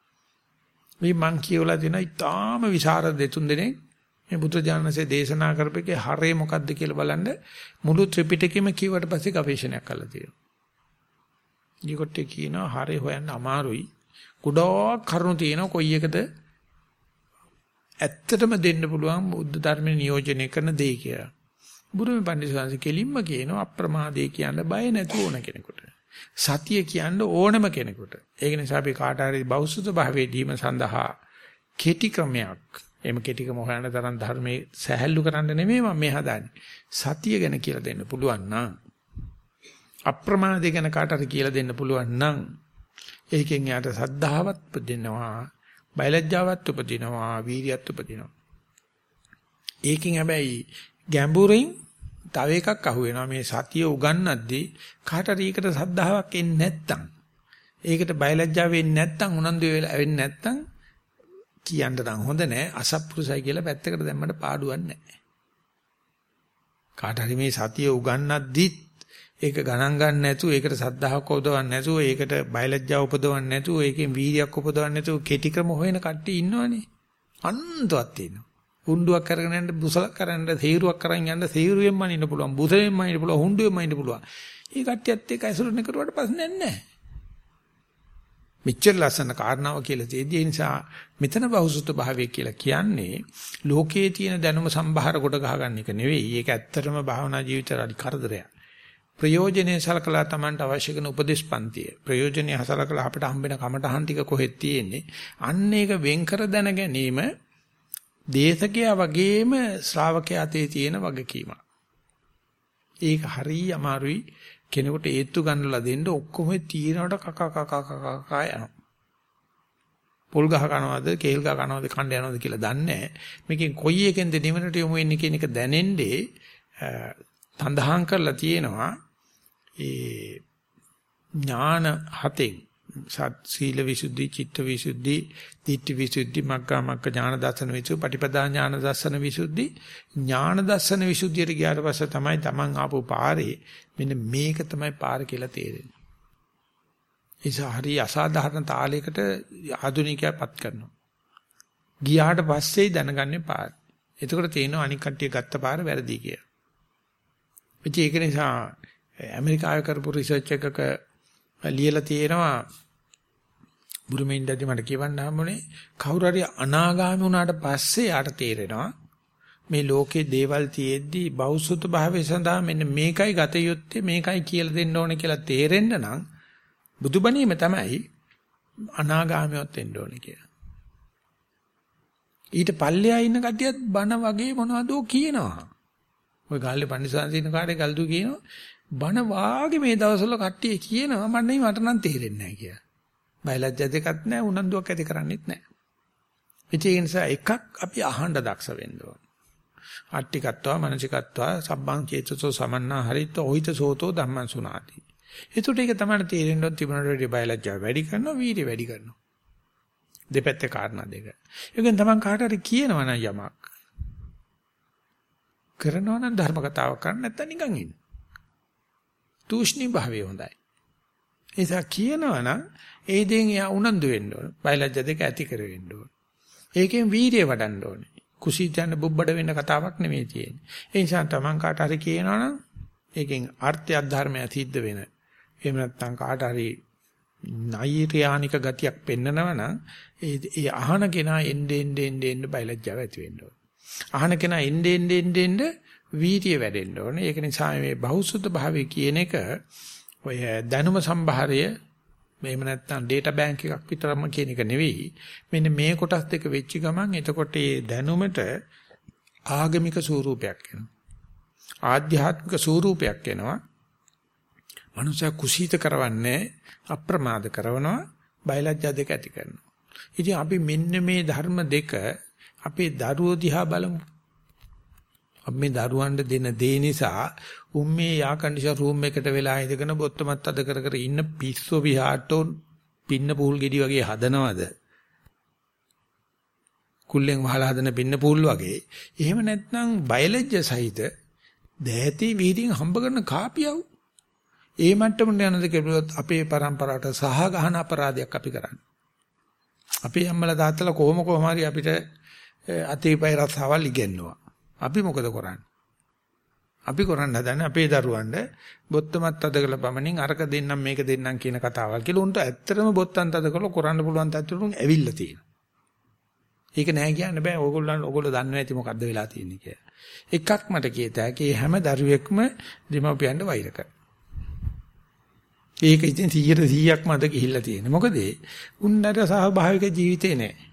මේ මං කියවලා දෙන ඉතාම විසරද දෙතුන් දෙනෙක් මේ බුදු දානසේ දේශනා කරපේකේ හරේ මොකද්ද කියලා බලන්න මුළු ත්‍රිපිටකෙම කියවට පස්සේ ගවේෂණයක් කළා තියෙනවා. ඊකොට කියනවා හරි හොයන්න අමාරුයි. ගොඩක් කරුණු තියෙනවා කොයි එකද ඇත්තටම දෙන්න පුළුවන් බුද්ධ ධර්මයේ නියෝජනය කරන දෙය කියලා. බුරුමේ පඬිස්සංශ කෙලින්ම කියනවා අප්‍රමාදේ කියන්න බය නැතුව ඕන කෙනෙකුට. සතිය කියන්න ඕනම කෙනෙකුට. ඒක නිසා අපි කාට හරි බෞද්ධ භාවයේ දීම සඳහා කෙටි ක්‍රමයක් එහෙම කෙටිකම හොයන තරම් ධර්මයේ සැහැල්ලු කරන්න නෙමෙයි මම මේ හදාන්නේ. සතිය ගැන කියලා දෙන්න පුළුවන් නම් අප්‍රමාදේ ගැන කාට හරි කියලා දෙන්න පුළුවන් නම් ඒකෙන් යාට සද්ධාවත් උපදිනවා, බයලජ්ජාවත් උපදිනවා, වීරියත් උපදිනවා. ඒකෙන් හැබැයි ගැඹුරින් තව එකක් අහුවෙනවා. මේ සතිය උගන්නද්දී කාට හරි ඒකට සද්ධාාවක් එන්නේ නැත්තම් ඒකට බයලජ්ජාව වෙන්නේ නැත්තම් උනන්දු වෙන්නේ නැත්තම් කියන්න නම් හොඳ නෑ. අසත්පුරුසයි කියලා පැත්තකට දැම්මට පාඩුවක් නෑ. කාට හරි මේ සතිය උගන්නද්දිත් ඒක ගණන් ගන්න නැතුව ඒකට සද්ධාහක් උපදවන්න නැතුව ඒකට බයලජ්ජාව උපදවන්න නැතුව ඒකෙන් වීර්යයක් උපදවන්න නැතුව කෙටි ක්‍රම හොයන කට්ටිය ඉන්නවනේ අන්තවත් තියෙනවා හුණ්ඩුවක් කරගෙන යන්න බුසලක් කරන්න තීරුවක් කරන් යන්න තීරුවෙන්ම ඉන්න පුළුවන් බුසෙන්ම ඉන්න පුළුවන් හුණ්ඩුවෙන්ම ඉන්න පුළුවන්. ඒ කට්ටියත් එක්ක ඇසුරන කරුවට ප්‍රශ්නයක් නැහැ. මෙච්චර ලස්සන කාරණාව කියලා තියෙද්දි ඒ නිසා මෙතන බහුසුත භාවය කියලා කියන්නේ ලෝකයේ තියෙන දැනුම සම්භාර කොට ගහගන්න එක නෙවෙයි. ඒක ඇත්තටම භාවනා ජීවිතයට අඩි කරදරයක්. ප්‍රයෝජනේ සලකලා Tamanට අවශ්‍ය කරන උපදේශ පන්තිය. ප්‍රයෝජනේ හසලකලා අපිට හම්බෙන කමටහන් ටික කොහෙද තියෙන්නේ? අන්න ඒක වෙන් කර දැන ගැනීම දේශකයා වගේම ශ්‍රාවකයා අතේ තියෙන වගකීමක්. ඒක හරිය අමාරුයි කෙනෙකුට ඒත්තු ගන්නලා දෙන්න ඔක්කොම තීරණයට කක කක කක යනවා. පොල් ගහ කනවද කේල් ගහ කනවද කණ්ඩ යනවද කියලා දන්නේ නැහැ. මේකෙන් කොයි එකෙන්ද නිවනට යොමු වෙන්නේ කියන එක දැනෙන්නේ තඳහන් කරලා තියෙනවා. ඒ ඥාන හතෙන් සත් සීල විසුද්ධි, චිත්ත විසුද්ධි, ditthi විසුද්ධි, මග්ගා මග්ග ඥාන දර්ශන විසුද්ධි, පටිපදා ඥාන දර්ශන විසුද්ධි, ඥාන දර්ශන විසුද්ධියට ගියාට පස්සේ තමයි Taman ආපු පාරේ මෙන්න මේක තමයි පාර කියලා තේරෙන්නේ. ඒස හරි අසාධාරණ තාලයකට ආධුනිකයාපත් කරනවා. ගියාට පස්සේ දැනගන්නේ පාර. එතකොට තේරෙනවා අනික් කට්ටිය ගත්ත පාර වැරදි කියලා. ඒක නිසා ඇමරිකාවේ කරපු රිසර්ච් එකක ලියලා තියෙනවා බුරුමේ ඉඳදී මට කියවන්න හම්බුනේ කවුරු හරි අනාගාමී වුණාට පස්සේ යාට තේරෙනවා මේ ලෝකේ දේවල් තියෙද්දි බෞසුත භාවයේ සඳහා මෙන්න මේකයි ගත යුත්තේ මේකයි කියලා දෙන්න ඕනේ කියලා තේරෙන්න නම් බුදුබණීම තමයි අනාගාමියවත් වෙන්න ඕනේ කියලා. ඊට පල්ලෙහා ඉන්න කට්ටියත් බන වගේ මොනවදෝ කියනවා. ඔය ගාල්ලේ පන්සිසාන්සින කාටේ ගල්දු කියනවා බන වාගේ මේ දවස්වල කට්ටිය කියනවා මට නෙයි මට නම් තේරෙන්නේ නැහැ කියලා. බයලජ්ජා දෙකක් නැහැ උනන්දුවක් ඇති කරන්නේත් නැහැ. ඒ නිසා එකක් අපි අහන්න දක්ෂ වෙන්න ඕන. අට්ටිකත්වා මනසිකත්වා සබ්බං චේතසෝ සමන්නා හරිත ඔහිත සෝතෝ ධම්මං සුනාති. ඒකට ඒක තමයි තේරෙන්න ඕන තිබුණට වැඩි බයලජ්ජා වැඩි කරනවා වීර්ය වැඩි කරනවා. දෙපැත්තේ කාරණා දෙක. ඒකෙන් තමයි කාට හරි කියනවා නම් යමක්. කරනවා නම් ධර්ම කතාවක් කරන්න නැත්නම් නිකන් ඉන්න. තූෂ්ණී භාවය හොඳයි. ඒසා කියනවනම් ඒ දෙයින් එයා උනන්දු වෙන්න ඕන. බයලජ්‍ය දෙක ඇති කර වෙන්න ඕන. ඒකෙන් වීරිය වඩන්න ඕනේ. කුසීතයන් බුබ්බඩ වෙන්න කතාවක් නෙමෙයි තියෙන්නේ. ඒ නිසා Taman කාට හරි කියනවනම් ඒකෙන් අර්ථයක් ධර්මයක් සිද්ධ වෙන. එහෙම නැත්නම් කාට හරි නෛර්යානික ගතියක් පෙන්නනවනම් ඒ ඒ අහන කෙනා එන්නේ එන්නේ එන්නේ බයලජ්‍යාව ඇති වෙන්න ඕන. අහන කෙනා එන්නේ එන්නේ එන්නේ වීර්ය වැඩෙන්න ඕනේ. ඒක නිසා මේ බහුසුද්ධ භාවය කියන එක ඔය දැනුම සම්භාරය මෙහෙම නැත්නම් data bank එකක් විතරම කියන එක නෙවෙයි. මෙන්න මේ කොටස් දෙක වෙච්ච ගමන් එතකොට මේ දැනුමට ආගමික ස්වරූපයක් එනවා. ආධ්‍යාත්මික ස්වරූපයක් එනවා. මනුෂ්‍ය කුසීත කරවන්නේ අප්‍රමාද කරනවා බයලජ්ජා දෙක ඇති කරනවා. ඉතින් අපි මෙන්න මේ ධර්ම දෙක අපේ දරුවෝ දිහා බලමු. අපි මේ දරුවන්ට දෙන දේ නිසා උන් මේ යා කන්ඩිෂන් රූම් එකට වෙලා ඉඳගෙන බොත්තමත් අද කර කර ඉන්න පිස්සෝ විහාටෝ පින්න පූල් ගෙඩි වගේ හදනවද? කුල්ලෙන් වහලා හදන පින්න පූල් වගේ. එහෙම නැත්නම් බයලජ්‍ය සහිත දෑති වීදින් හම්බ කරන කාපියව. ඒ මට්ටමට යනද කෙරුවොත් අපේ પરම්පරාවට සහ ගහන අපරාධයක් අපි කරන්නේ. අපේ අම්මලා තාත්තලා කොහොම කොහම හරි අපිට අතීපය රසාවල් ඉගෙනනවා. අපි මොකද කරන්නේ? අපි කරන්න හදන්නේ අපේ දරුවන්ට බොත්තමත් අදකල පමණින් අරක දෙන්නම් මේක දෙන්නම් කියන කතාවල් කියලා උන්ට ඇත්තටම බොත්තම් අදකල කරන්න පුළුවන් තත්ත්වෙට ඇවිල්ලා තියෙනවා. ඒක නෑ කියන්න බෑ. ඕගොල්ලන් ඕගොල්ලෝ දන්නේ නැති මොකද්ද වෙලා තියෙන්නේ කියලා. එකක් මට කියත හැකි හැම දරුවෙක්ම දෙමව්පියන්ට වෛර කරනවා. ඒක ඉතින් 100ට 100ක්ම අද ගිහිල්ලා තියෙන්නේ. මොකද උන්නට සහභාගික ජීවිතේ නෑ.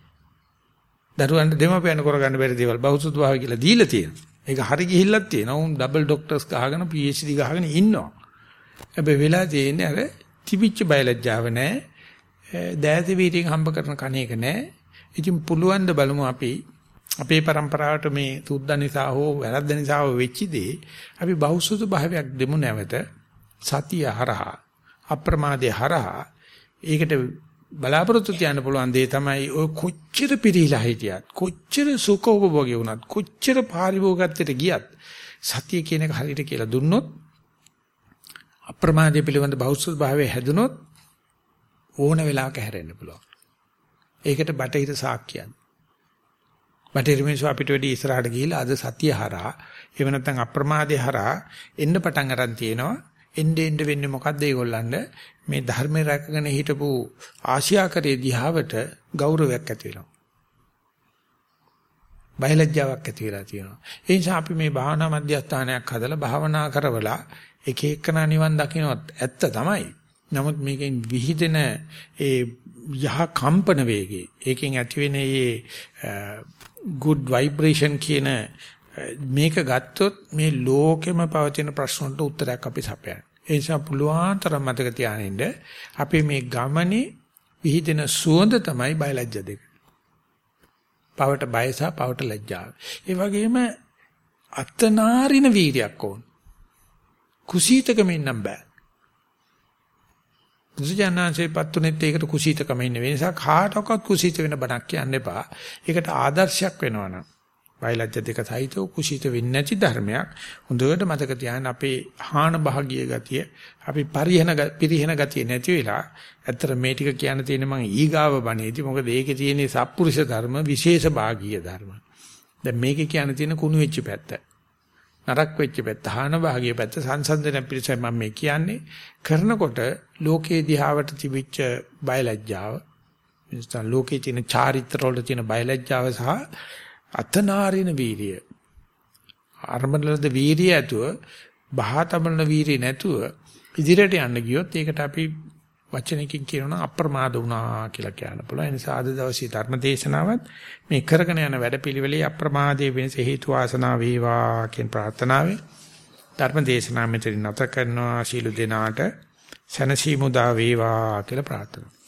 දරුවන්ට දෙමපියන් කරගන්න බැරි දේවල් බහුසුදුභාවය කියලා දීලා තියෙනවා. ඒක හරි ගිහිල්ලක් තියෙනවා. උන් ඩබල් ඩොක්ටර්ස් ගහගෙන PhD ගහගෙන ඉන්නවා. හැබැයි වෙලා තියෙන්නේ අර තිබිච්ච බයලජ්ජාව නැහැ. දෑත වීරියෙන් හම්බ කරන කණ එක නැහැ. ඉතින් පුළුවන් ද බලමු අපි අපේ પરම්පරාවට මේ සුද්ධ නිසා හෝ වැරද්ද නිසා හෝ වෙච්ච දේ අපි බෞසුතු භාවයක් දෙමු නැවත සතිය හරහා අප්‍රමාදේ හරහා ඒකට බලාපොරොත්තු තියන්න පුළුවන් දේ තමයි ඔය කොච්චර පිරීලා හිටියත් කොච්චර සුඛෝපභෝගී වුණත් කොච්චර පාරිභෝගිකත්වයට ගියත් සතිය කියන එක හරියට කියලා දුන්නොත් අප්‍රමාදයේ පිළිබඳ බෞද්ධ භාවයේ හැදුනොත් ඕන වෙලාවක හැරෙන්න පුළුවන්. ඒකට බටහිර සාක්කියන්. බටහිර මිනිස්සු අපිට වැඩි ඉස්සරහට ගිහිල්ලා අද සතිය හරහා එහෙම නැත්නම් අප්‍රමාදයේ හරහා එන්න පටන් අරන් තියෙනවා. එnde end වෙන්නේ මොකද්ද ඒගොල්ලන්ට මේ ධර්මයේ රැකගෙන හිටපු ආශියාකරයේ දිහාවට ගෞරවයක් ඇති වෙනවා. බයලජ්ජාවක් ඇති වෙලා තියෙනවා. ඒ නිසා අපි මේ භාවනා මධ්‍යස්ථානයක් හදලා භාවනා කරවලා එක එකනා නිවන් දකින්නත් ඇත්ත තමයි. නමුත් මේකෙන් විහිදෙන ඒ යහ කම්පන වේගය ඒකෙන් ඇතිවෙන මේ good vibration කියන මේක ගත්තොත් මේ ලෝකෙම පවතින ප්‍රශ්න වලට උත්තරයක් අපි සපයන. ඒ නිසා පුළුවන් තරම් මතක තියාගන්න අපි මේ ගමනේ විහිදෙන සුවඳ තමයි බයලජ්‍ය දෙක. පවට බය සහ පවට ලැජ්ජාව. ඒ වගේම අතනාරින වීරියක් ඕන. කුසීතකමින් නම් බෑ. බුදුජානනාංශේ පත්තුනෙත් ඒකට කුසීතකම ඉන්න වෙනසක් කාටවත් කුසීත වෙන බණක් කියන්න එපා. ඒකට ආදර්ශයක් වෙනවනම් බයලජ්‍ය දෙක සහිතව කුසීත වෙන්නේ නැති ධර්මයක්. හොඳට මතක තියාගන්න අපේ හාන භාගීය ගතිය අපි පරිහන පිරිහන ගතිය නැති වෙලා ඇත්තට මේ ටික කියන්න තියෙන මං ඊගාව බණේදී. මොකද ඒකේ තියෙන සත්පුරුෂ ධර්ම විශේෂ භාගීය ධර්ම. දැන් මේකේ කියන්න තියෙන කුණු වෙච්ච පැත්ත. නරක වෙච්ච පැත්ත හාන භාගීය පැත්ත සංසන්දන පිළිසයි මම මේ කියන්නේ. කරනකොට ලෝකේ දිහාවට තිබිච්ච බයලජ්ජාව මිනිස්සුන් ලෝකේ තියෙන චාරිත්‍ර වල තියෙන බයලජ්ජාව සහ අතනාරින වීරිය. අරමලද වීරිය ඇතුව බහතමන වීරිය නැතුව ඉදිරියට යන්න ගියොත් ඒකට අපි වචනකින් කියනවා අප්‍රමාද වුණා කියලා කියන්න පුළුවන්. ඒ නිසා අද දවසේ ධර්ම දේශනාවත් මේ කරගෙන යන වැඩපිළිවෙලේ අප්‍රමාදයේ වෙනස හේතු වාසනා වේවා කියන ප්‍රාර්ථනාවෙන් ධර්ම දේශනාව මෙතන නැත කරනවා. ශීල දෙනාට සනසීමුදා වේවා කියලා ප්‍රාර්ථනා